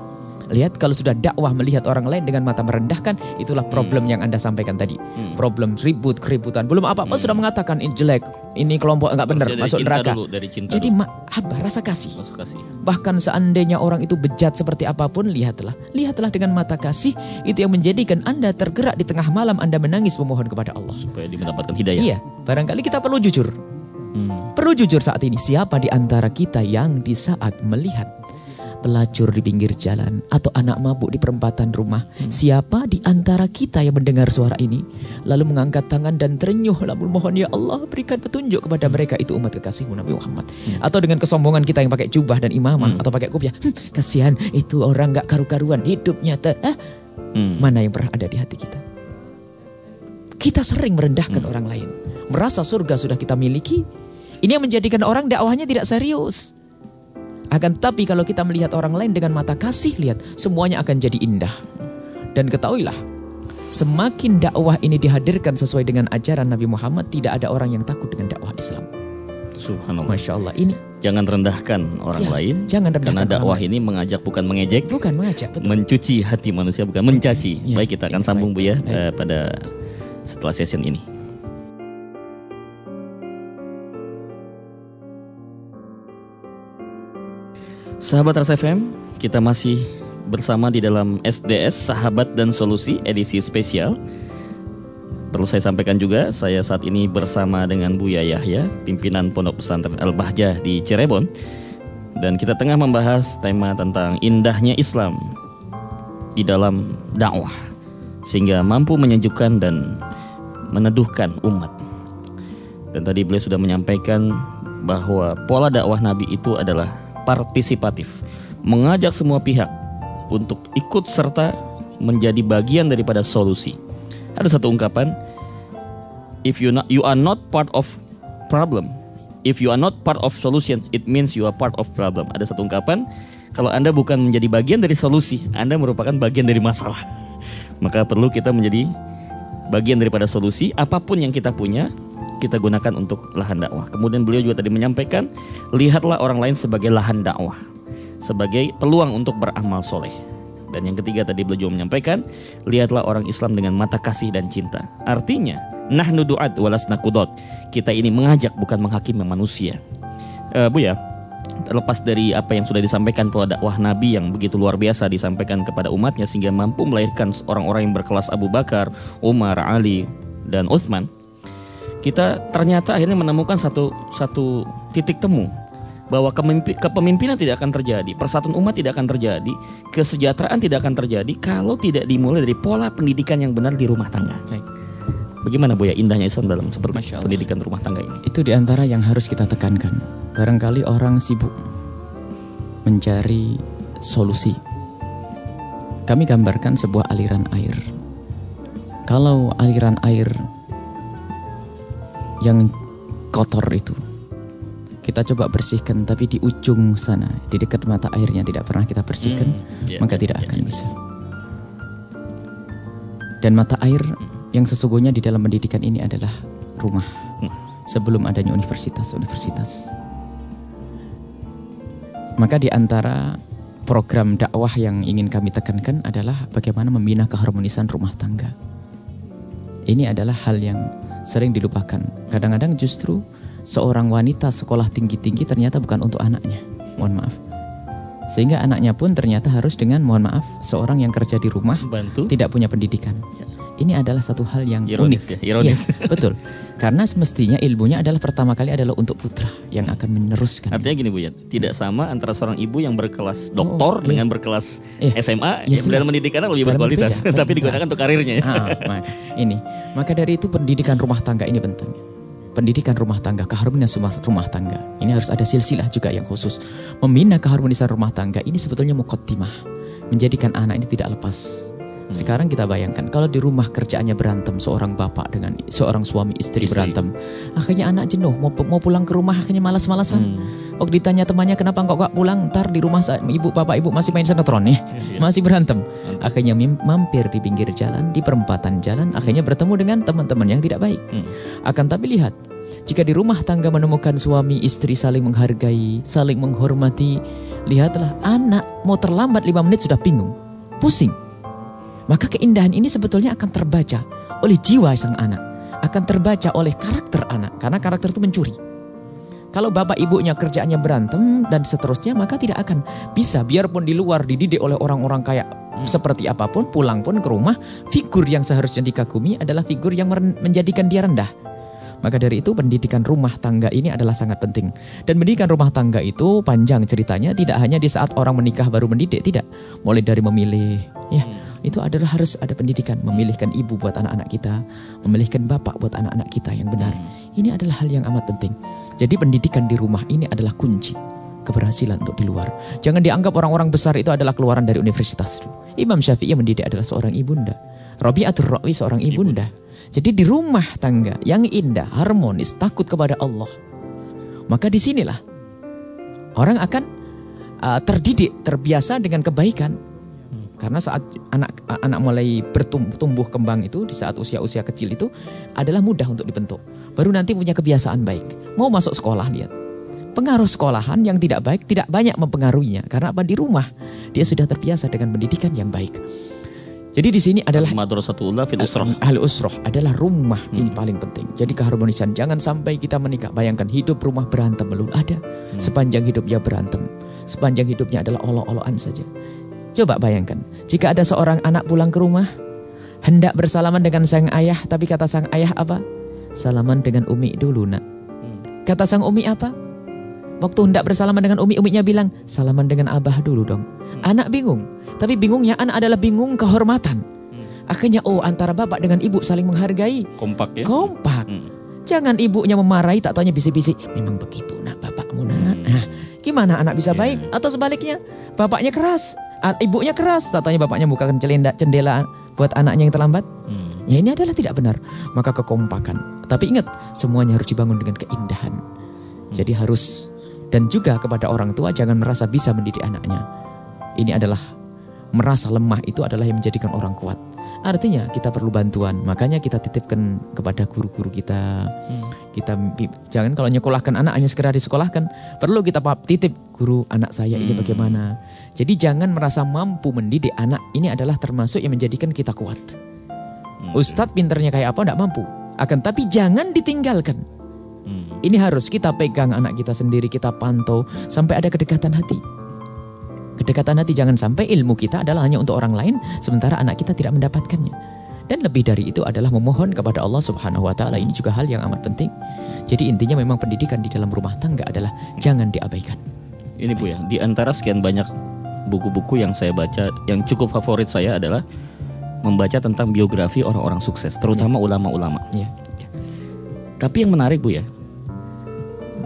Lihat kalau sudah dakwah melihat orang lain dengan mata merendahkan, itulah hmm. problem hmm. yang Anda sampaikan tadi. Hmm. Problem ribut, keributan. Belum apa-apa hmm. sudah mengatakan ini jelek, ini kelompok enggak benar, masuk neraka. Dulu, dari cinta Jadi apa rasa kasih. kasih. Bahkan seandainya orang itu bejat seperti apa pun, lihatlah. Lihatlah dengan mata kasih, itu yang menjadikan Anda tergerak di tengah malam Anda menangis memohon kepada Allah. Supaya mendapatkan hidayah. Iya, barangkali kita perlu jujur. Hmm. Perlu jujur saat ini, siapa di antara kita yang di saat melihat pelacur di pinggir jalan atau anak mabuk di perempatan rumah. Hmm. Siapa di antara kita yang mendengar suara ini lalu mengangkat tangan dan terenyuh lalu mohon ya Allah berikan petunjuk kepada hmm. mereka itu umat kekasihmu Nabi Muhammad. Hmm. Atau dengan kesombongan kita yang pakai jubah dan imamah hmm. atau pakai kopiah. Hm, kasihan itu orang nggak karu-karuan hidupnya eh? hmm. mana yang pernah ada di hati kita? Kita sering merendahkan hmm. orang lain. Merasa surga sudah kita miliki. Ini yang menjadikan orang dakwahnya tidak serius. Akan tetapi kalau kita melihat orang lain dengan mata kasih, lihat semuanya akan jadi indah. Dan ketahuilah, semakin dakwah ini dihadirkan sesuai dengan ajaran Nabi Muhammad, tidak ada orang yang takut dengan dakwah Islam. Subhanallah. Masya Allah ini. Jangan rendahkan orang ya, lain. Jangan rendahkan Karena dakwah ini mengajak bukan mengejek. Bukan mengajak. Betul. Mencuci hati manusia bukan mencaci. Ya, Baik kita akan sambung bu ya eh, pada setelah session ini. Sahabat Rasa FM, kita masih bersama di dalam SDS Sahabat dan Solusi edisi spesial. Perlu saya sampaikan juga, saya saat ini bersama dengan Buya Yahya, pimpinan Pondok Pesantren Al-Bahjah di Cirebon. Dan kita tengah membahas tema tentang indahnya Islam di dalam dakwah sehingga mampu menyejukkan dan meneduhkan umat. Dan tadi beliau sudah menyampaikan bahwa pola dakwah Nabi itu adalah partisipatif, mengajak semua pihak untuk ikut serta menjadi bagian daripada solusi. Ada satu ungkapan, if you not you are not part of problem, if you are not part of solution, it means you are part of problem. Ada satu ungkapan, kalau Anda bukan menjadi bagian dari solusi, Anda merupakan bagian dari masalah. *laughs* Maka perlu kita menjadi bagian daripada solusi apa pun yang kita punya kita gunakan untuk lahan dakwah. Kemudian beliau juga tadi menyampaikan, lihatlah orang lain sebagai lahan dakwah, sebagai peluang untuk beramal soleh. Dan yang ketiga tadi beliau juga menyampaikan, lihatlah orang Islam dengan mata kasih dan cinta. Artinya, nahnu du'at walasna kudot. Kita ini mengajak bukan menghakimi manusia. Uh, Bu ya, terlepas dari apa yang sudah disampaikan pola dakwah Nabi yang begitu luar biasa disampaikan kepada umatnya sehingga mampu melahirkan orang-orang yang berkelas Abu Bakar, Umar, Ali, dan Uthman kita ternyata akhirnya menemukan satu satu titik temu bahwa kepemimpinan tidak akan terjadi, persatuan umat tidak akan terjadi, kesejahteraan tidak akan terjadi kalau tidak dimulai dari pola pendidikan yang benar di rumah tangga. Baik. Bagaimana Bu ya indahnya Islam dalam seperti pendidikan rumah tangga ini? Itu di antara yang harus kita tekankan. Barangkali orang sibuk mencari solusi. Kami gambarkan sebuah aliran air. Kalau aliran air yang kotor itu kita coba bersihkan tapi di ujung sana di dekat mata airnya tidak pernah kita bersihkan hmm, yeah, maka yeah, tidak yeah, akan yeah. bisa dan mata air yang sesungguhnya di dalam pendidikan ini adalah rumah hmm. sebelum adanya universitas-universitas maka di antara program dakwah yang ingin kami tekankan adalah bagaimana membina keharmonisan rumah tangga ini adalah hal yang sering dilupakan. Kadang-kadang justru seorang wanita sekolah tinggi-tinggi ternyata bukan untuk anaknya. Mohon maaf. Sehingga anaknya pun ternyata harus dengan mohon maaf seorang yang kerja di rumah Bantu. tidak punya pendidikan. Ya. Ini adalah satu hal yang Ironis unik. ya, ironis. Iya, betul. Karena semestinya ilmunya adalah pertama kali adalah untuk putra yang akan meneruskan. Artinya gini Bu ya, tidak sama antara seorang ibu yang berkelas doktor Oh, iya. dengan berkelas Iya. SMA Iya, yang mendidik anak lebih berkualitas, berbeda, tapi digunakan untuk karirnya ya. Ah, maka, ini. Maka dari itu pendidikan rumah tangga ini penting. Pendidikan rumah tangga, keharmonisan rumah- rumah tangga. Ini harus ada silsilah juga yang khusus. Membina keharmonisan rumah tangga ini sebetulnya mukotimah. Menjadikan anak ini tidak lepas. Sekarang kita bayangkan kalau di rumah kerjaannya berantem seorang bapak dengan seorang suami istri, Istri. berantem, akhirnya anak jenuh mau mau pulang ke rumah akhirnya malas-malasan. Hmm. Waktu ditanya temannya kenapa kok gak pulang, ntar di rumah ibu bapak ibu masih main sinetron ya, masih berantem. Akhirnya mampir di pinggir jalan, di perempatan jalan, akhirnya bertemu dengan teman-teman yang tidak baik. Hmm. Akan tapi lihat, jika di rumah tangga menemukan suami istri saling menghargai, saling menghormati, lihatlah anak mau terlambat lima menit sudah bingung, pusing. Maka keindahan ini sebetulnya akan terbaca oleh jiwa sang anak, akan terbaca oleh karakter anak, karena karakter itu mencuri. Kalau bapak ibunya kerjaannya berantem dan seterusnya, maka tidak akan bisa. Biarpun di luar dididik oleh orang-orang kayak seperti apa pun, pulang pun ke rumah, figur yang seharusnya dikagumi adalah figur yang menjadikan dia rendah. Maka dari itu pendidikan rumah tangga ini adalah sangat penting. Dan pendidikan rumah tangga itu panjang ceritanya, tidak hanya di saat orang menikah baru mendidik, tidak. Mulai dari memilih, ya itu adalah harus ada pendidikan. Memilihkan ibu buat anak-anak kita, memilihkan bapak buat anak-anak kita yang benar. Ini adalah hal yang amat penting. Jadi pendidikan di rumah ini adalah kunci keberhasilan untuk di luar. Jangan dianggap orang-orang besar itu adalah keluaran dari universitas. Imam Syafi'i yang mendidik adalah seorang ibunda. Rabi'atul Rawi seorang ibunda. Jadi di rumah tangga yang indah, harmonis, takut kepada Allah. Maka di sinilah orang akan uh, terdidik, terbiasa dengan kebaikan. Karena saat anak anak mulai bertumbuh kembang itu di saat usia-usia kecil itu adalah mudah untuk dibentuk. Baru nanti punya kebiasaan baik. Mau masuk sekolah dia. Pengaruh sekolahan yang tidak baik tidak banyak mempengaruhinya karena apa di rumah dia sudah terbiasa dengan pendidikan yang baik. Jadi di sini adalah Madrasatullah fil usrah. Ahli adalah rumah ini Hmm. paling penting. Jadi keharmonisan jangan sampai kita menikah. Bayangkan hidup rumah berantem melulu ada. Hmm. Sepanjang hidupnya berantem. Sepanjang hidupnya adalah olok-olokan saja. Coba bayangkan, jika ada seorang anak pulang ke rumah hendak bersalaman dengan sang ayah, tapi kata sang ayah apa? Salaman dengan umi dulu, Nak. Hmm. Kata sang umi apa? Waktu hendak bersalaman dengan umi, uminya bilang, salaman dengan abah dulu dong. Anak bingung. Tapi bingungnya anak adalah bingung kehormatan. Akhirnya oh antara bapak dengan ibu saling menghargai. Kompak ya. Kompak. Hmm. Jangan ibunya memarahi tak tanya bisik-bisik. Memang begitu nak bapakmu nak. Hmm. Nah, gimana anak bisa Iya. baik? Atau sebaliknya bapaknya keras. Ah, Ibunya keras. Tak tanya bapaknya bukakan celenda, jendela buat anaknya yang terlambat. Hmm. Ya ini adalah tidak benar. Maka kekompakan. Tapi ingat semuanya harus dibangun dengan keindahan. Jadi harus dan juga kepada orang tua jangan merasa bisa mendidik anaknya. Ini adalah merasa lemah itu adalah yang menjadikan orang kuat. Artinya kita perlu bantuan. Makanya kita titipkan kepada guru-guru kita. Hmm. Kita jangan kalau nyekolahkan anak hanya sekedar disekolahkan. Perlu kita titip guru anak saya ini Hmm. bagaimana. Jadi jangan merasa mampu mendidik anak. Ini adalah termasuk yang menjadikan kita kuat. Hmm. Ustadz pinternya kayak apa enggak mampu. Akan tapi jangan ditinggalkan. Hmm. Ini harus kita pegang anak kita sendiri, kita pantau sampai ada kedekatan hati. Kedekatan hati jangan sampai ilmu kita adalah hanya untuk orang lain sementara anak kita tidak mendapatkannya. Dan lebih dari itu adalah memohon kepada Allah Subhanahu wa taala. Ini juga hal yang amat penting. Jadi intinya memang pendidikan di dalam rumah tangga adalah jangan diabaikan. Ini Bu ya, di antara sekian banyak buku-buku yang saya baca, yang cukup favorit saya adalah membaca tentang biografi orang-orang sukses, terutama ulama-ulama. Ya. Tapi yang menarik Bu ya,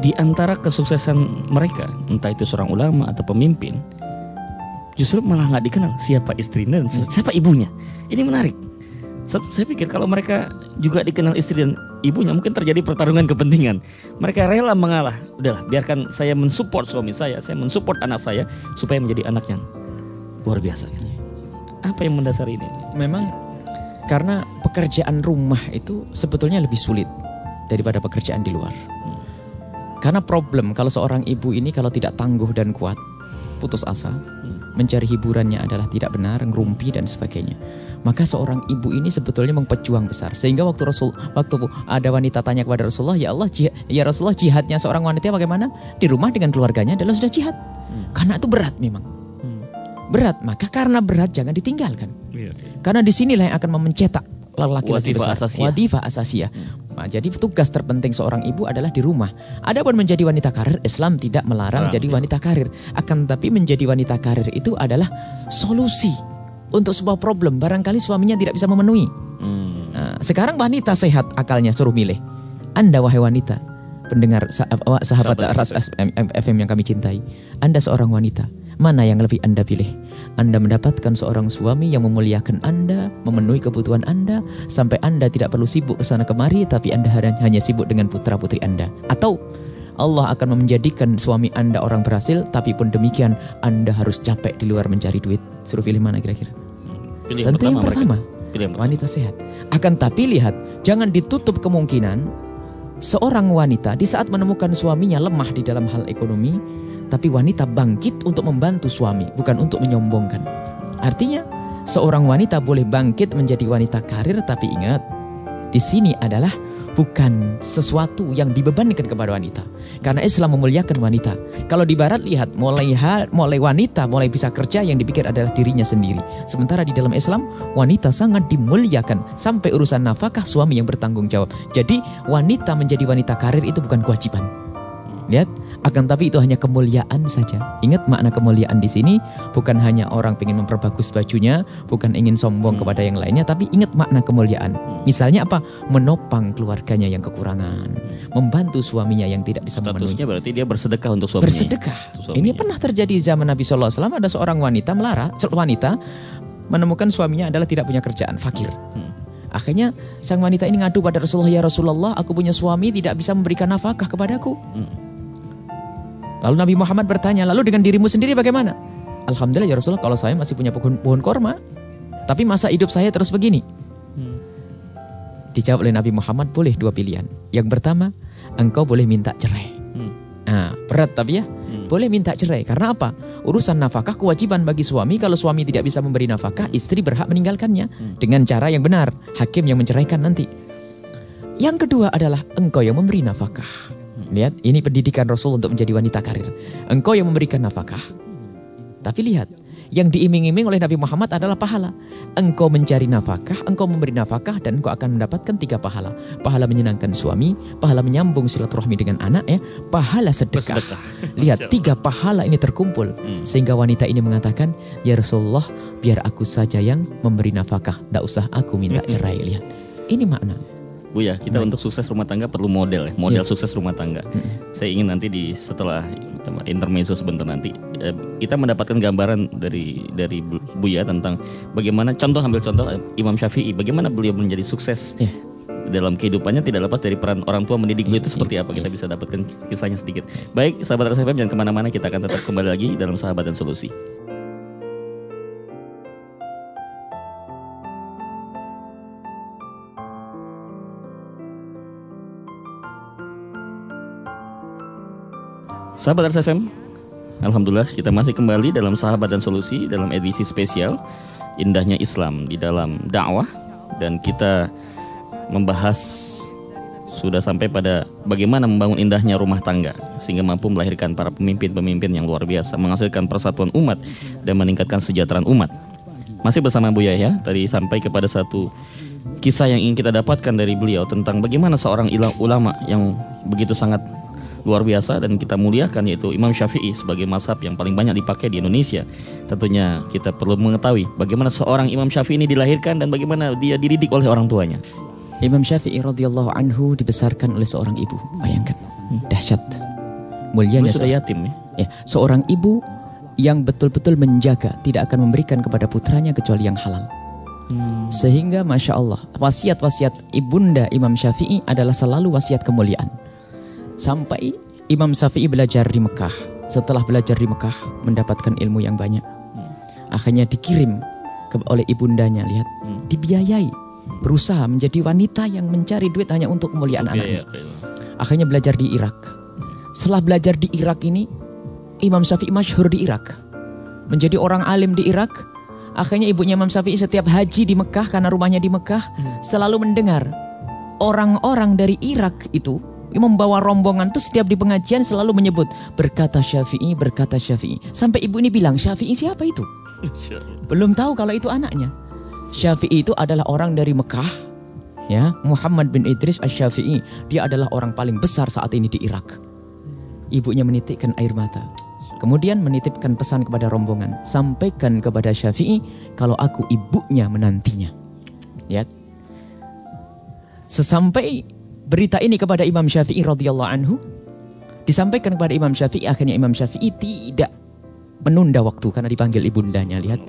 di antara kesuksesan mereka, entah itu seorang ulama atau pemimpin, justru malah nggak dikenal siapa istrinya dan siapa ibunya. Ini menarik. Sa- Saya pikir kalau mereka juga dikenal istri dan ibunya, mungkin terjadi pertarungan kepentingan. Mereka rela mengalah. Udahlah, biarkan saya mensupport suami saya, saya mensupport anak saya supaya menjadi anak yang luar biasa. Apa yang mendasari ini? Memang karena pekerjaan rumah itu sebetulnya lebih sulit daripada pekerjaan di luar. Karena problem kalau seorang ibu ini kalau tidak tangguh dan kuat, putus asa, mencari hiburannya adalah tidak benar, ngerumpi dan sebagainya. Maka seorang ibu ini sebetulnya mempejuang besar. Sehingga waktu Rasul waktu ada wanita tanya kepada Rasulullah, "Ya Allah, jihad, ya Rasulullah, jihadnya seorang wanita bagaimana?" Di rumah dengan keluarganya adalah sudah jihad. Hmm. Karena itu berat memang. Hmm. Berat, maka karena berat jangan ditinggalkan. Yeah. Karena di sinilah yang akan mencetak laki-laki besar. Asasia. Wadifah asasia. Hmm. Nah, jadi tugas terpenting seorang ibu adalah di rumah. Adapun menjadi wanita karir, Islam tidak melarang nah, jadi iya. wanita karir. Akan tapi menjadi wanita karir itu adalah solusi untuk sebuah problem barangkali suaminya tidak bisa memenuhi. Hmm. Nah, sekarang wanita sehat akalnya suruh milih. Anda wahai wanita, pendengar sahabat, sahabat Ras FM yang kami cintai. Anda seorang wanita, mana yang lebih Anda pilih? Anda mendapatkan seorang suami yang memuliakan Anda, memenuhi kebutuhan Anda, sampai Anda tidak perlu sibuk ke sana kemari, tapi Anda hanya sibuk dengan putra-putri Anda. Atau Allah akan menjadikan suami Anda orang berhasil, tapi pun demikian Anda harus capek di luar mencari duit. Suruh pilih mana kira-kira? Pilih Tentu yang pertama, Pilih yang wanita sehat. Akan tapi lihat, jangan ditutup kemungkinan seorang wanita di saat menemukan suaminya lemah di dalam hal ekonomi, tapi wanita bangkit untuk membantu suami, bukan untuk menyombongkan. Artinya, seorang wanita boleh bangkit menjadi wanita karir, tapi ingat, di sini adalah bukan sesuatu yang dibebankan kepada wanita. Karena Islam memuliakan wanita. Kalau di barat lihat mulai ha, mulai wanita mulai bisa kerja yang dipikir adalah dirinya sendiri. Sementara di dalam Islam wanita sangat dimuliakan sampai urusan nafkah suami yang bertanggung jawab. Jadi wanita menjadi wanita karir itu bukan kewajiban. Lihat, akan tapi itu hanya kemuliaan saja. Ingat makna kemuliaan di sini bukan hanya orang ingin memperbagus bajunya, bukan ingin sombong hmm. kepada yang lainnya, tapi ingat makna kemuliaan. Hmm. Misalnya apa? Menopang keluarganya yang kekurangan, membantu suaminya yang tidak bisa memenuhi. berarti dia bersedekah untuk suaminya. Bersedekah. Suaminya. Ini pernah terjadi di zaman Nabi Shallallahu Alaihi Wasallam ada seorang wanita melarang wanita menemukan suaminya adalah tidak punya kerjaan, fakir. Hmm. Akhirnya sang wanita ini ngadu pada Rasulullah, ya Rasulullah, aku punya suami tidak bisa memberikan nafkah kepadaku. Hmm. Lalu Nabi Muhammad bertanya, lalu dengan dirimu sendiri bagaimana? Alhamdulillah ya Rasulullah kalau saya masih punya pohon, pohon korma. Tapi masa hidup saya terus begini. Hmm. Dijawab oleh Nabi Muhammad boleh dua pilihan. Yang pertama, engkau boleh minta cerai. Hmm. Nah, berat tapi ya. Hmm. Boleh minta cerai. Karena apa? Urusan nafkah kewajiban bagi suami. Kalau suami tidak bisa memberi nafkah, istri berhak meninggalkannya. Hmm. Dengan cara yang benar. Hakim yang menceraikan nanti. Yang kedua adalah engkau yang memberi nafkah. Lihat, ini pendidikan Rasul untuk menjadi wanita karir. Engkau yang memberikan nafkah. Tapi lihat, yang diiming-iming oleh Nabi Muhammad adalah pahala. Engkau mencari nafkah, engkau memberi nafkah, dan engkau akan mendapatkan tiga pahala. Pahala menyenangkan suami, pahala menyambung silaturahmi dengan anak, ya, pahala sedekah. *laughs* Lihat, tiga pahala ini terkumpul. Hmm. Sehingga wanita ini mengatakan, Ya Rasulullah, biar aku saja yang memberi nafkah. Tidak usah aku minta hmm. cerai. Lihat, ini makna. Bu ya, kita Baik. untuk sukses rumah tangga perlu model ya, model yeah. sukses rumah tangga. Mm -hmm. Saya ingin nanti di setelah intermezzo sebentar nanti eh, kita mendapatkan gambaran dari dari Bu ya tentang bagaimana contoh ambil contoh eh, Imam Syafi'i, bagaimana beliau menjadi sukses yeah. dalam kehidupannya tidak lepas dari peran orang tua mendidik beliau itu iya, seperti apa kita iya. bisa dapatkan kisahnya sedikit. Baik, sahabat RSFM jangan ke mana-mana kita akan tetap kembali lagi dalam sahabat dan solusi. Sahabat RSFM, Alhamdulillah kita masih kembali dalam Sahabat dan Solusi dalam edisi spesial Indahnya Islam di dalam dakwah dan kita membahas sudah sampai pada bagaimana membangun indahnya rumah tangga sehingga mampu melahirkan para pemimpin-pemimpin yang luar biasa, menghasilkan persatuan umat dan meningkatkan kesejahteraan umat. Masih bersama Bu Yahya, tadi sampai kepada satu kisah yang ingin kita dapatkan dari beliau tentang bagaimana seorang ulama yang begitu sangat luar biasa dan kita muliakan yaitu Imam Syafi'i sebagai mazhab yang paling banyak dipakai di Indonesia. Tentunya kita perlu mengetahui bagaimana seorang Imam Syafi'i ini dilahirkan dan bagaimana dia dididik oleh orang tuanya. Imam Syafi'i radhiyallahu anhu dibesarkan oleh seorang ibu. Bayangkan, hmm. dahsyat. Mulianya sudah yatim ya. ya. Seorang ibu yang betul-betul menjaga tidak akan memberikan kepada putranya kecuali yang halal. Hmm. Sehingga Masya Allah Wasiat-wasiat ibunda Imam Syafi'i adalah selalu wasiat kemuliaan Sampai Imam Syafi'i belajar di Mekah. Setelah belajar di Mekah, mendapatkan ilmu yang banyak. Hmm. Akhirnya dikirim ke, oleh ibundanya, lihat, hmm. dibiayai. Berusaha menjadi wanita yang mencari duit hanya untuk kemuliaan okay, anaknya. Okay. Akhirnya belajar di Irak. Setelah belajar di Irak ini, Imam Syafi'i masyhur di Irak. menjadi orang alim di Irak. Akhirnya ibunya Imam Syafi'i setiap haji di Mekah karena rumahnya di Mekah selalu mendengar orang-orang dari Irak itu membawa rombongan tuh setiap di pengajian selalu menyebut berkata Syafi'i, berkata Syafi'i. Sampai ibu ini bilang, Syafi'i siapa itu? Belum tahu kalau itu anaknya. Syafi'i itu adalah orang dari Mekah. Ya, Muhammad bin Idris Asy-Syafi'i. Dia adalah orang paling besar saat ini di Irak. Ibunya menitikkan air mata. Kemudian menitipkan pesan kepada rombongan, sampaikan kepada Syafi'i kalau aku ibunya menantinya. Ya. Sesampai berita ini kepada Imam Syafi'i radhiyallahu anhu. Disampaikan kepada Imam Syafi'i akhirnya Imam Syafi'i tidak menunda waktu karena dipanggil ibundanya. Lihat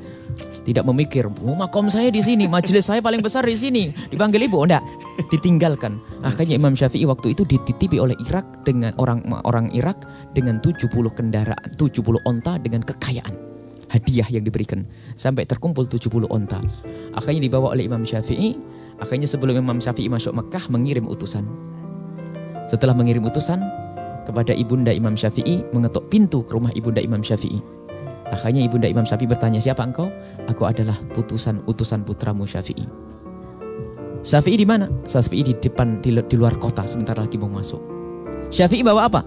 tidak memikir oh, makom saya di sini majelis saya paling besar di sini. Dipanggil ibu oh, enggak. Ditinggalkan. Akhirnya Imam Syafi'i waktu itu dititipi oleh Irak dengan orang orang Irak dengan 70 kendaraan 70 onta dengan kekayaan. Hadiah yang diberikan. Sampai terkumpul 70 onta. Akhirnya dibawa oleh Imam Syafi'i Akhirnya sebelum Imam Syafi'i masuk Mekah mengirim utusan. Setelah mengirim utusan kepada ibunda Imam Syafi'i mengetuk pintu ke rumah ibunda Imam Syafi'i. Akhirnya ibunda Imam Syafi'i bertanya, "Siapa engkau?" "Aku adalah putusan utusan putramu Syafi'i." Syafi'i di mana? Syafi'i di depan di, di luar kota sebentar lagi mau masuk. Syafi'i bawa apa?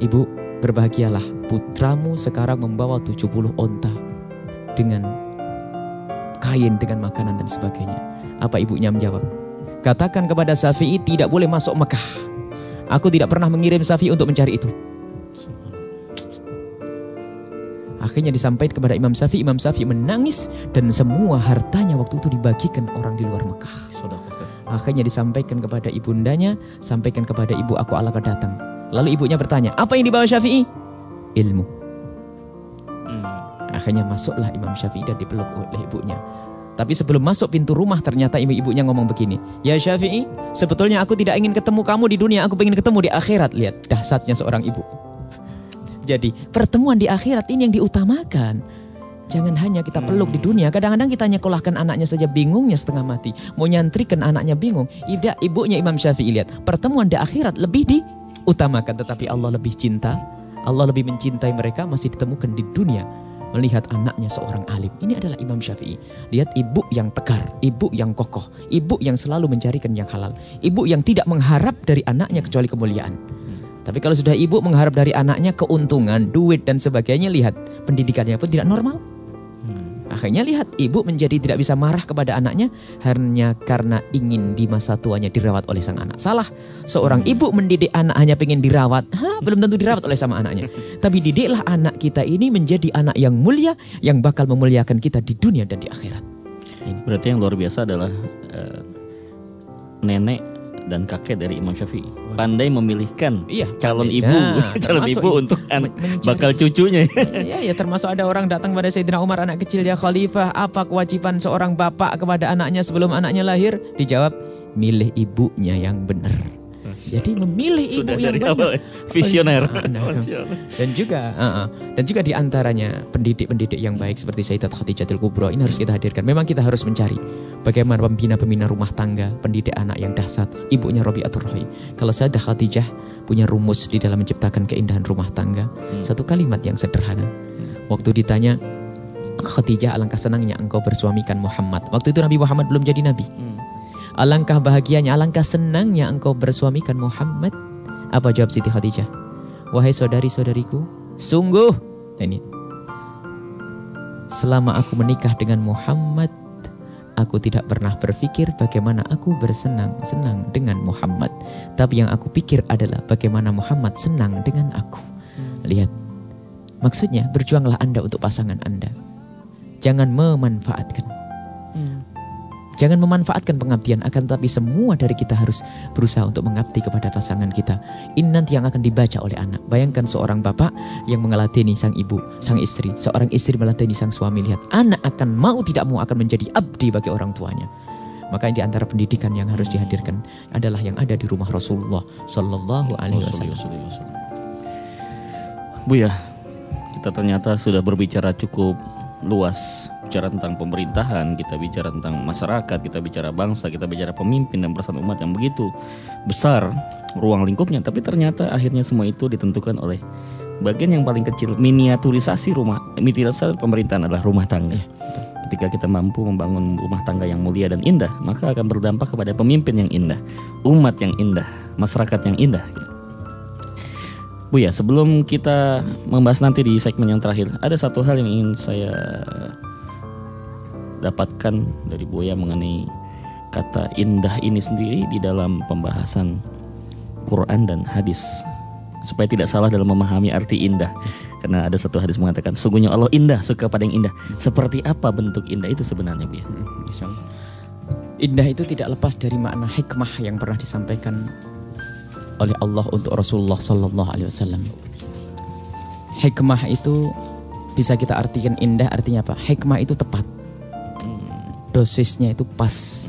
Ibu, berbahagialah putramu sekarang membawa 70 onta dengan kain dengan makanan dan sebagainya. Apa ibunya menjawab? Katakan kepada Syafi'i tidak boleh masuk Mekah. Aku tidak pernah mengirim Syafi'i untuk mencari itu. Akhirnya disampaikan kepada Imam Syafi'i, Imam Syafi'i menangis dan semua hartanya waktu itu dibagikan orang di luar Mekah. Akhirnya disampaikan kepada ibundanya, sampaikan kepada ibu aku alaka datang. Lalu ibunya bertanya, apa yang dibawa Syafi'i? Ilmu. Hmm. Akhirnya masuklah Imam Syafi'i dan dipeluk oleh ibunya. Tapi sebelum masuk pintu rumah ternyata ibu-ibunya ngomong begini. Ya Syafi'i, sebetulnya aku tidak ingin ketemu kamu di dunia, aku ingin ketemu di akhirat. Lihat dahsyatnya seorang ibu. Jadi pertemuan di akhirat ini yang diutamakan. Jangan hanya kita peluk di dunia. Kadang-kadang kita nyekolahkan anaknya saja bingungnya setengah mati. Mau nyantrikan anaknya bingung. Ida, ibunya Imam Syafi'i lihat. Pertemuan di akhirat lebih diutamakan. Tetapi Allah lebih cinta. Allah lebih mencintai mereka masih ditemukan di dunia melihat anaknya seorang alim. Ini adalah Imam Syafi'i. Lihat ibu yang tegar, ibu yang kokoh, ibu yang selalu mencarikan yang halal, ibu yang tidak mengharap dari anaknya kecuali kemuliaan. Tapi kalau sudah ibu mengharap dari anaknya keuntungan, duit dan sebagainya, lihat pendidikannya pun tidak normal. Akhirnya lihat ibu menjadi tidak bisa marah kepada anaknya hanya karena ingin di masa tuanya dirawat oleh sang anak. Salah. Seorang ibu mendidik anak hanya pengen dirawat. Hah, belum tentu dirawat oleh sama anaknya. *laughs* Tapi didiklah anak kita ini menjadi anak yang mulia yang bakal memuliakan kita di dunia dan di akhirat. Ini. Berarti yang luar biasa adalah uh, nenek dan kakek dari Imam Syafi'i. Pandai memilihkan iya, calon pandai. ibu nah, *laughs* calon ibu untuk anak bakal cucunya. *laughs* Ya ya termasuk ada orang datang pada Sayyidina Umar anak kecil ya khalifah apa kewajiban seorang bapak kepada anaknya sebelum anaknya lahir? Dijawab milih ibunya yang benar jadi memilih ibu yang benar. Awal, ya? visioner. *laughs* Nah, dan juga uh, uh, dan juga di antaranya pendidik-pendidik yang baik seperti Sayyidat Khadijatul Kubro ini harus kita hadirkan. Memang kita harus mencari bagaimana pembina-pembina rumah tangga, pendidik anak yang dahsyat. Ibunya Robiatul Rohi. Kalau Sayyidat Khadijah punya rumus di dalam menciptakan keindahan rumah tangga. Hmm. Satu kalimat yang sederhana. Hmm. Waktu ditanya, Khadijah alangkah senangnya engkau bersuamikan Muhammad. Waktu itu Nabi Muhammad belum jadi nabi. Hmm. Alangkah bahagianya, alangkah senangnya engkau bersuamikan Muhammad. Apa jawab Siti Khadijah? Wahai saudari-saudariku, sungguh ini selama aku menikah dengan Muhammad, aku tidak pernah berpikir bagaimana aku bersenang-senang dengan Muhammad. Tapi yang aku pikir adalah bagaimana Muhammad senang dengan aku. Lihat, maksudnya berjuanglah Anda untuk pasangan Anda. Jangan memanfaatkan. Jangan memanfaatkan pengabdian, akan tapi semua dari kita harus berusaha untuk mengabdi kepada pasangan kita. Ini nanti yang akan dibaca oleh anak. Bayangkan seorang bapak yang mengelatini sang ibu, sang istri. Seorang istri melatini sang suami. Lihat, anak akan mau tidak mau akan menjadi abdi bagi orang tuanya. Maka di antara pendidikan yang harus dihadirkan adalah yang ada di rumah Rasulullah Sallallahu Alaihi Wasallam. Bu ya, kita ternyata sudah berbicara cukup luas bicara tentang pemerintahan, kita bicara tentang masyarakat, kita bicara bangsa, kita bicara pemimpin dan perasaan umat yang begitu besar ruang lingkupnya, tapi ternyata akhirnya semua itu ditentukan oleh bagian yang paling kecil miniaturisasi rumah miniaturisasi pemerintahan adalah rumah tangga. Ketika kita mampu membangun rumah tangga yang mulia dan indah, maka akan berdampak kepada pemimpin yang indah, umat yang indah, masyarakat yang indah. Bu ya, sebelum kita membahas nanti di segmen yang terakhir, ada satu hal yang ingin saya dapatkan dari Buya mengenai kata indah ini sendiri di dalam pembahasan Quran dan hadis. Supaya tidak salah dalam memahami arti indah. Karena ada satu hadis mengatakan sungguhnya Allah indah suka pada yang indah. Seperti apa bentuk indah itu sebenarnya Bu ya? Indah itu tidak lepas dari makna hikmah yang pernah disampaikan oleh Allah untuk Rasulullah Sallallahu Alaihi Wasallam. Hikmah itu bisa kita artikan indah artinya apa? Hikmah itu tepat dosisnya itu pas.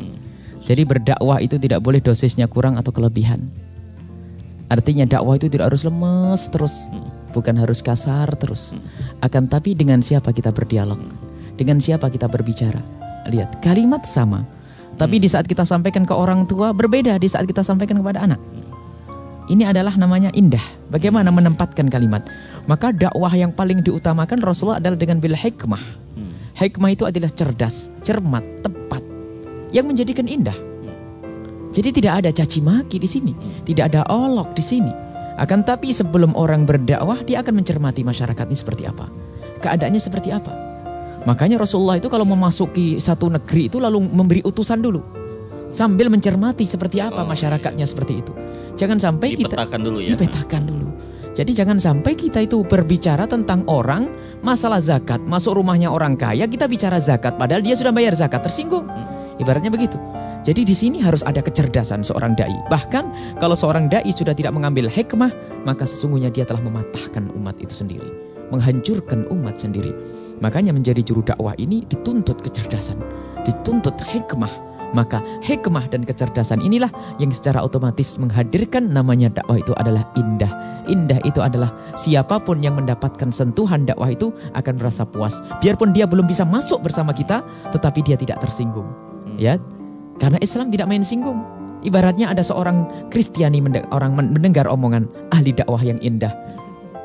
Jadi berdakwah itu tidak boleh dosisnya kurang atau kelebihan. Artinya dakwah itu tidak harus lemes terus, bukan harus kasar terus. Akan tapi dengan siapa kita berdialog, dengan siapa kita berbicara. Lihat, kalimat sama. Tapi di saat kita sampaikan ke orang tua berbeda di saat kita sampaikan kepada anak. Ini adalah namanya indah. Bagaimana menempatkan kalimat? Maka dakwah yang paling diutamakan Rasulullah adalah dengan bil hikmah Hikmah itu adalah cerdas, cermat, tepat yang menjadikan indah. Jadi tidak ada caci maki di sini, tidak ada olok di sini. Akan tapi sebelum orang berdakwah dia akan mencermati masyarakat ini seperti apa. Keadaannya seperti apa. Makanya Rasulullah itu kalau memasuki satu negeri itu lalu memberi utusan dulu. Sambil mencermati seperti apa oh, masyarakatnya iya. seperti itu. Jangan sampai dipetakan kita dulu ya. Dipetakan dulu. Jadi jangan sampai kita itu berbicara tentang orang masalah zakat, masuk rumahnya orang kaya kita bicara zakat padahal dia sudah bayar zakat tersinggung. Ibaratnya begitu. Jadi di sini harus ada kecerdasan seorang dai. Bahkan kalau seorang dai sudah tidak mengambil hikmah, maka sesungguhnya dia telah mematahkan umat itu sendiri, menghancurkan umat sendiri. Makanya menjadi juru dakwah ini dituntut kecerdasan, dituntut hikmah maka hikmah dan kecerdasan inilah yang secara otomatis menghadirkan namanya dakwah itu adalah indah. Indah itu adalah siapa pun yang mendapatkan sentuhan dakwah itu akan merasa puas. Biarpun dia belum bisa masuk bersama kita, tetapi dia tidak tersinggung. Hmm. Ya, karena Islam tidak main singgung. Ibaratnya ada seorang Kristiani orang mendengar omongan ahli dakwah yang indah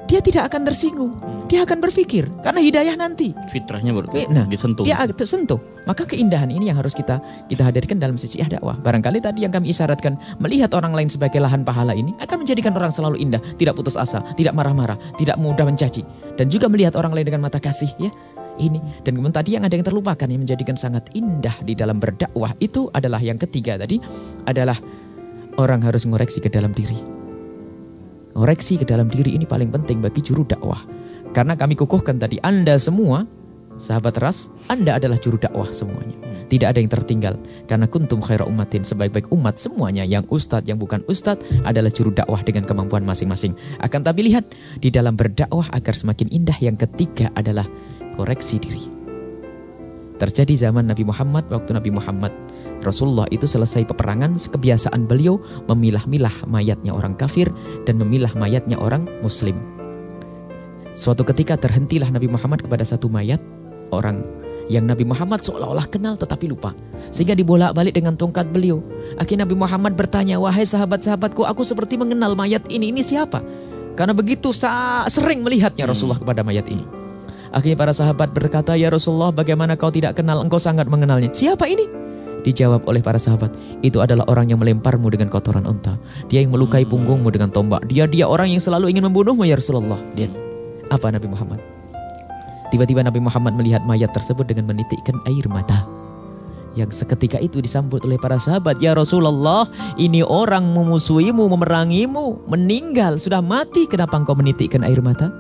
dia tidak akan tersinggung. Dia akan berpikir karena hidayah nanti. Fitrahnya baru nah, disentuh. Dia tersentuh. Maka keindahan ini yang harus kita kita hadirkan dalam sisi dakwah. Barangkali tadi yang kami isyaratkan melihat orang lain sebagai lahan pahala ini akan menjadikan orang selalu indah, tidak putus asa, tidak marah-marah, tidak mudah mencaci dan juga melihat orang lain dengan mata kasih ya. Ini dan kemudian tadi yang ada yang terlupakan yang menjadikan sangat indah di dalam berdakwah itu adalah yang ketiga tadi adalah orang harus mengoreksi ke dalam diri Koreksi ke dalam diri ini paling penting bagi juru dakwah. Karena kami kukuhkan tadi, Anda semua, sahabat ras, Anda adalah juru dakwah semuanya. Tidak ada yang tertinggal. Karena kuntum khaira umatin, sebaik-baik umat semuanya. Yang ustadz, yang bukan ustadz, adalah juru dakwah dengan kemampuan masing-masing. Akan tapi lihat, di dalam berdakwah agar semakin indah, yang ketiga adalah koreksi diri. Terjadi zaman Nabi Muhammad, waktu Nabi Muhammad Rasulullah itu selesai peperangan, kebiasaan beliau memilah-milah mayatnya orang kafir dan memilah mayatnya orang muslim. Suatu ketika terhentilah Nabi Muhammad kepada satu mayat orang yang Nabi Muhammad seolah-olah kenal tetapi lupa. Sehingga dibolak-balik dengan tongkat beliau. Akhirnya Nabi Muhammad bertanya, wahai sahabat-sahabatku, aku seperti mengenal mayat ini. Ini siapa? Karena begitu sering melihatnya Rasulullah kepada mayat ini. Akhirnya para sahabat berkata, Ya Rasulullah, bagaimana kau tidak kenal? Engkau sangat mengenalnya. Siapa ini? Dijawab oleh para sahabat, itu adalah orang yang melemparmu dengan kotoran unta. Dia yang melukai hmm. punggungmu dengan tombak. Dia dia orang yang selalu ingin membunuhmu ya Rasulullah. Lihat apa Nabi Muhammad. Tiba-tiba Nabi Muhammad melihat mayat tersebut dengan menitikkan air mata. Yang seketika itu disambut oleh para sahabat, "Ya Rasulullah, ini orang memusuhimu, memerangimu, meninggal, sudah mati, kenapa engkau menitikkan air mata?"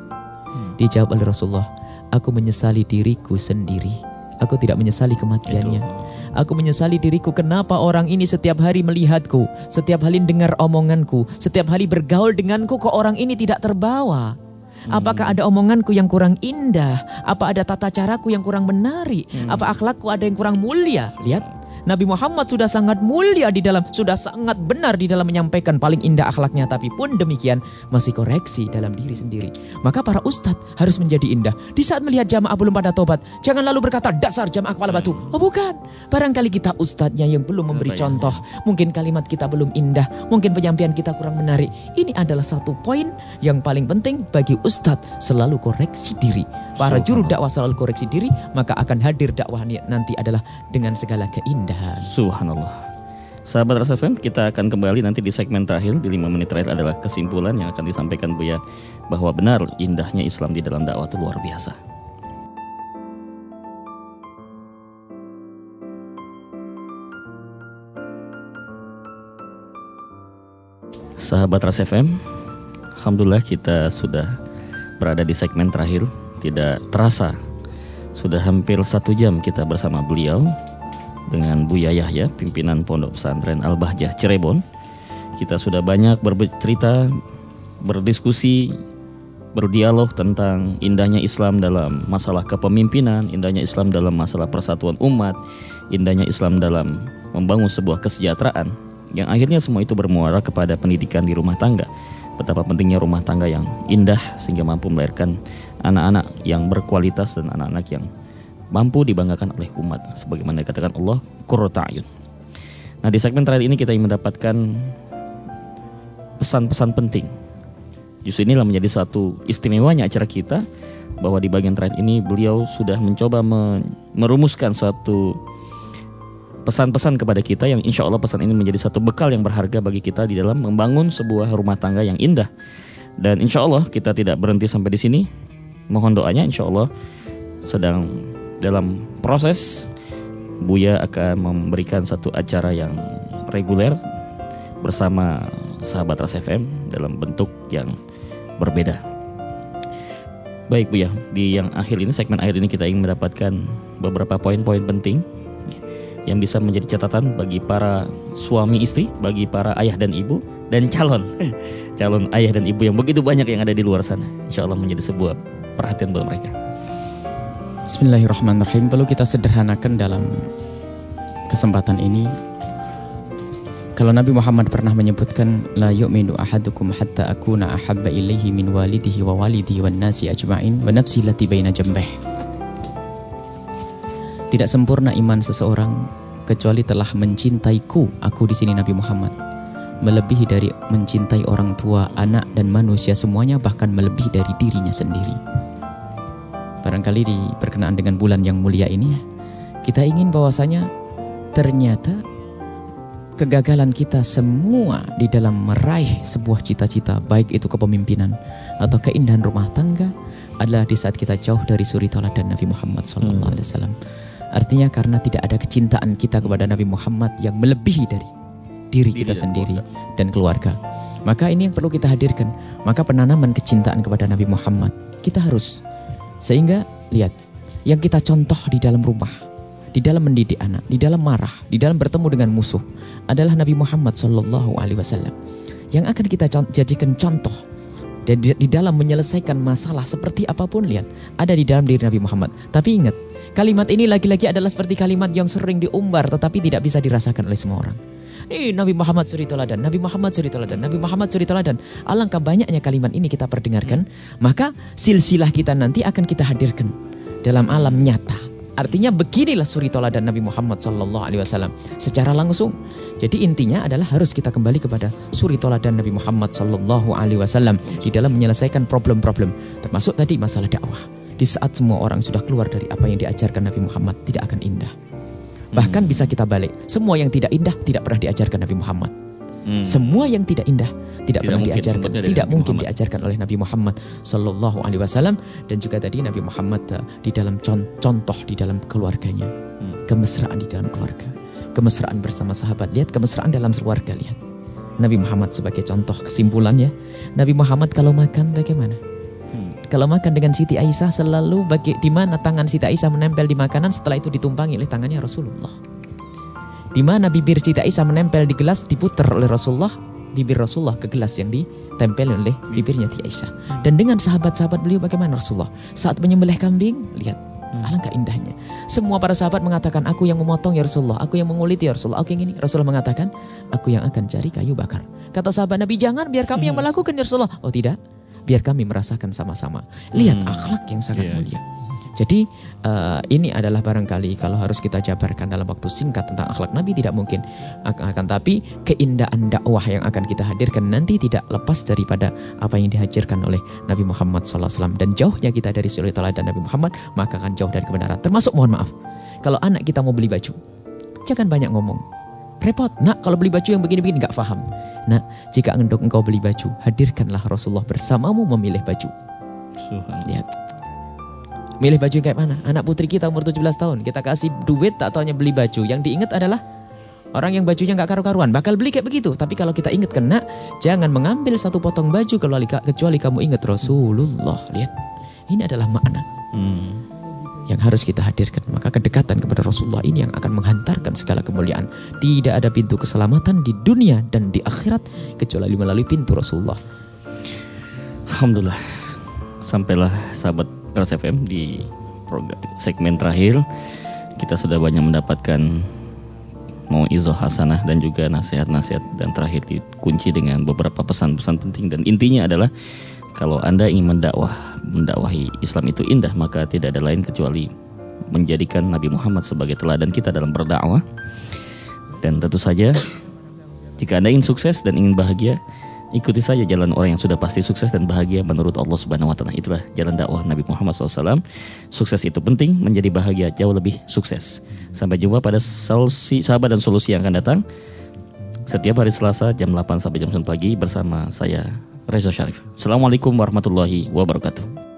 Hmm. Dijawab oleh Rasulullah, "Aku menyesali diriku sendiri. Aku tidak menyesali kematiannya." Itu. Aku menyesali diriku kenapa orang ini setiap hari melihatku, setiap hari dengar omonganku, setiap hari bergaul denganku kok orang ini tidak terbawa. Apakah ada omonganku yang kurang indah? Apa ada tata caraku yang kurang menarik? Hmm. Apa akhlakku ada yang kurang mulia? Lihat, Nabi Muhammad sudah sangat mulia di dalam, sudah sangat benar di dalam menyampaikan paling indah akhlaknya. Tapi pun demikian masih koreksi dalam diri sendiri. Maka para ustadz harus menjadi indah. Di saat melihat jamaah belum pada tobat, jangan lalu berkata dasar jamaah kepala batu. Oh bukan, barangkali kita ustadznya yang belum memberi contoh. Mungkin kalimat kita belum indah, mungkin penyampaian kita kurang menarik. Ini adalah satu poin yang paling penting bagi ustadz selalu koreksi diri. Para juru dakwah selalu koreksi diri, maka akan hadir dakwahnya nanti adalah dengan segala keindahan. Subhanallah. Sahabat Rasa FM, kita akan kembali nanti di segmen terakhir di 5 menit terakhir adalah kesimpulan yang akan disampaikan Buya bahwa benar indahnya Islam di dalam dakwah itu luar biasa. Sahabat Rasa FM, Alhamdulillah kita sudah berada di segmen terakhir. Tidak terasa sudah hampir satu jam kita bersama beliau dengan Buya Yahya, pimpinan Pondok Pesantren Al-Bahjah Cirebon. Kita sudah banyak bercerita, berdiskusi, berdialog tentang indahnya Islam dalam masalah kepemimpinan, indahnya Islam dalam masalah persatuan umat, indahnya Islam dalam membangun sebuah kesejahteraan yang akhirnya semua itu bermuara kepada pendidikan di rumah tangga. Betapa pentingnya rumah tangga yang indah sehingga mampu melahirkan anak-anak yang berkualitas dan anak-anak yang mampu dibanggakan oleh umat sebagaimana dikatakan Allah qurrata Nah, di segmen terakhir ini kita ingin mendapatkan pesan-pesan penting. Justru inilah menjadi satu istimewanya acara kita bahwa di bagian terakhir ini beliau sudah mencoba merumuskan suatu pesan-pesan kepada kita yang insya Allah pesan ini menjadi satu bekal yang berharga bagi kita di dalam membangun sebuah rumah tangga yang indah. Dan insya Allah kita tidak berhenti sampai di sini. Mohon doanya insya Allah sedang dalam proses Buya akan memberikan satu acara yang reguler bersama sahabat Ras FM dalam bentuk yang berbeda. Baik Buya, di yang akhir ini segmen akhir ini kita ingin mendapatkan beberapa poin-poin penting yang bisa menjadi catatan bagi para suami istri, bagi para ayah dan ibu dan calon *laughs* calon ayah dan ibu yang begitu banyak yang ada di luar sana. Insya Allah menjadi sebuah perhatian buat mereka. Bismillahirrahmanirrahim. Perlu kita sederhanakan dalam kesempatan ini. Kalau Nabi Muhammad pernah menyebutkan la yu'minu ahadukum hatta akuna ahabba ilaihi min walidihi wa walidihi wan nasi ajma'in wa nafsi lati baina. Tidak sempurna iman seseorang kecuali telah mencintaiku, aku di sini Nabi Muhammad, melebihi dari mencintai orang tua, anak dan manusia semuanya bahkan melebihi dari dirinya sendiri. Barangkali di perkenaan dengan bulan yang mulia ini kita ingin bahwasanya ternyata kegagalan kita semua di dalam meraih sebuah cita-cita baik itu kepemimpinan atau keindahan rumah tangga adalah di saat kita jauh dari suri teladan Nabi Muhammad SAW. Artinya karena tidak ada kecintaan kita kepada Nabi Muhammad yang melebihi dari diri, kita sendiri dan keluarga. Maka ini yang perlu kita hadirkan. Maka penanaman kecintaan kepada Nabi Muhammad kita harus sehingga lihat, yang kita contoh di dalam rumah, di dalam mendidik anak, di dalam marah, di dalam bertemu dengan musuh adalah Nabi Muhammad Shallallahu Alaihi Wasallam yang akan kita jadikan contoh dan di, di dalam menyelesaikan masalah seperti apa pun lihat ada di dalam diri Nabi Muhammad. Tapi ingat, kalimat ini lagi-lagi adalah seperti kalimat yang sering diumbar tetapi tidak bisa dirasakan oleh semua orang. Eh, Nabi Muhammad suri teladan, Nabi Muhammad suri teladan, Nabi Muhammad suri teladan. Alangkah banyaknya kalimat ini kita perdengarkan, maka silsilah kita nanti akan kita hadirkan dalam alam nyata. Artinya beginilah suri teladan Nabi Muhammad Sallallahu Alaihi Wasallam secara langsung. Jadi intinya adalah harus kita kembali kepada suri teladan Nabi Muhammad Sallallahu Alaihi Wasallam di dalam menyelesaikan problem-problem, termasuk tadi masalah dakwah. Di saat semua orang sudah keluar dari apa yang diajarkan Nabi Muhammad tidak akan indah. Bahkan hmm. bisa kita balik. Semua yang tidak indah tidak pernah diajarkan Nabi Muhammad. Hmm. Semua yang tidak indah tidak, tidak pernah diajarkan, tidak mungkin Muhammad. diajarkan oleh Nabi Muhammad Sallallahu Alaihi Wasallam dan juga tadi Nabi Muhammad uh, di dalam contoh di dalam keluarganya, hmm. kemesraan di dalam keluarga, kemesraan bersama sahabat. Lihat kemesraan dalam keluarga lihat. Nabi Muhammad sebagai contoh kesimpulannya, Nabi Muhammad kalau makan bagaimana? Kalau makan dengan Siti Aisyah selalu bagi di mana tangan Siti Aisyah menempel di makanan setelah itu ditumpangi oleh tangannya Rasulullah. Di mana bibir Siti Aisyah menempel di gelas diputar oleh Rasulullah, bibir Rasulullah ke gelas yang ditempel oleh bibirnya Siti Aisyah. Dan dengan sahabat-sahabat beliau bagaimana Rasulullah? Saat menyembelih kambing, lihat Alangkah indahnya. Semua para sahabat mengatakan, aku yang memotong ya Rasulullah, aku yang mengulit ya Rasulullah, aku yang ini. Rasulullah mengatakan, aku yang akan cari kayu bakar. Kata sahabat Nabi, jangan biar kami yang melakukan ya Rasulullah. Oh tidak, biar kami merasakan sama-sama. Lihat Hmm. akhlak yang sangat Iya. mulia. Jadi eh, ini adalah barangkali kalau harus kita jabarkan dalam waktu singkat tentang akhlak Nabi tidak mungkin akan, tapi keindahan dakwah yang akan kita hadirkan nanti tidak lepas daripada apa yang dihajarkan oleh Nabi Muhammad SAW dan jauhnya kita dari suri teladan Nabi Muhammad maka akan jauh dari kebenaran termasuk mohon maaf kalau anak kita mau beli baju jangan banyak ngomong repot nak kalau beli baju yang begini-begini nggak paham nak jika engkau engkau beli baju hadirkanlah Rasulullah bersamamu memilih baju Subhanallah. Lihat. Milih baju yang kayak mana? Anak putri kita umur 17 tahun. Kita kasih duit tak taunya beli baju. Yang diingat adalah orang yang bajunya nggak karu-karuan. Bakal beli kayak begitu. Tapi kalau kita ingat kena, jangan mengambil satu potong baju kecuali, kecuali kamu ingat Rasulullah. Lihat. Ini adalah makna Hmm. Yang harus kita hadirkan. Maka kedekatan kepada Rasulullah ini yang akan menghantarkan segala kemuliaan. Tidak ada pintu keselamatan di dunia dan di akhirat kecuali melalui pintu Rasulullah. Alhamdulillah sampailah sahabat Ras FM di program segmen terakhir kita sudah banyak mendapatkan mau izoh hasanah dan juga nasihat-nasihat dan terakhir dikunci dengan beberapa pesan-pesan penting dan intinya adalah kalau anda ingin mendakwah mendakwahi Islam itu indah maka tidak ada lain kecuali menjadikan Nabi Muhammad sebagai teladan kita dalam berdakwah dan tentu saja jika anda ingin sukses dan ingin bahagia Ikuti saja jalan orang yang sudah pasti sukses dan bahagia menurut Allah Subhanahu wa taala. Itulah jalan dakwah Nabi Muhammad SAW. Sukses itu penting, menjadi bahagia jauh lebih sukses. Sampai jumpa pada solusi sahabat dan solusi yang akan datang. Setiap hari Selasa jam 8 sampai jam 9 pagi bersama saya Reza Syarif. Assalamualaikum warahmatullahi wabarakatuh.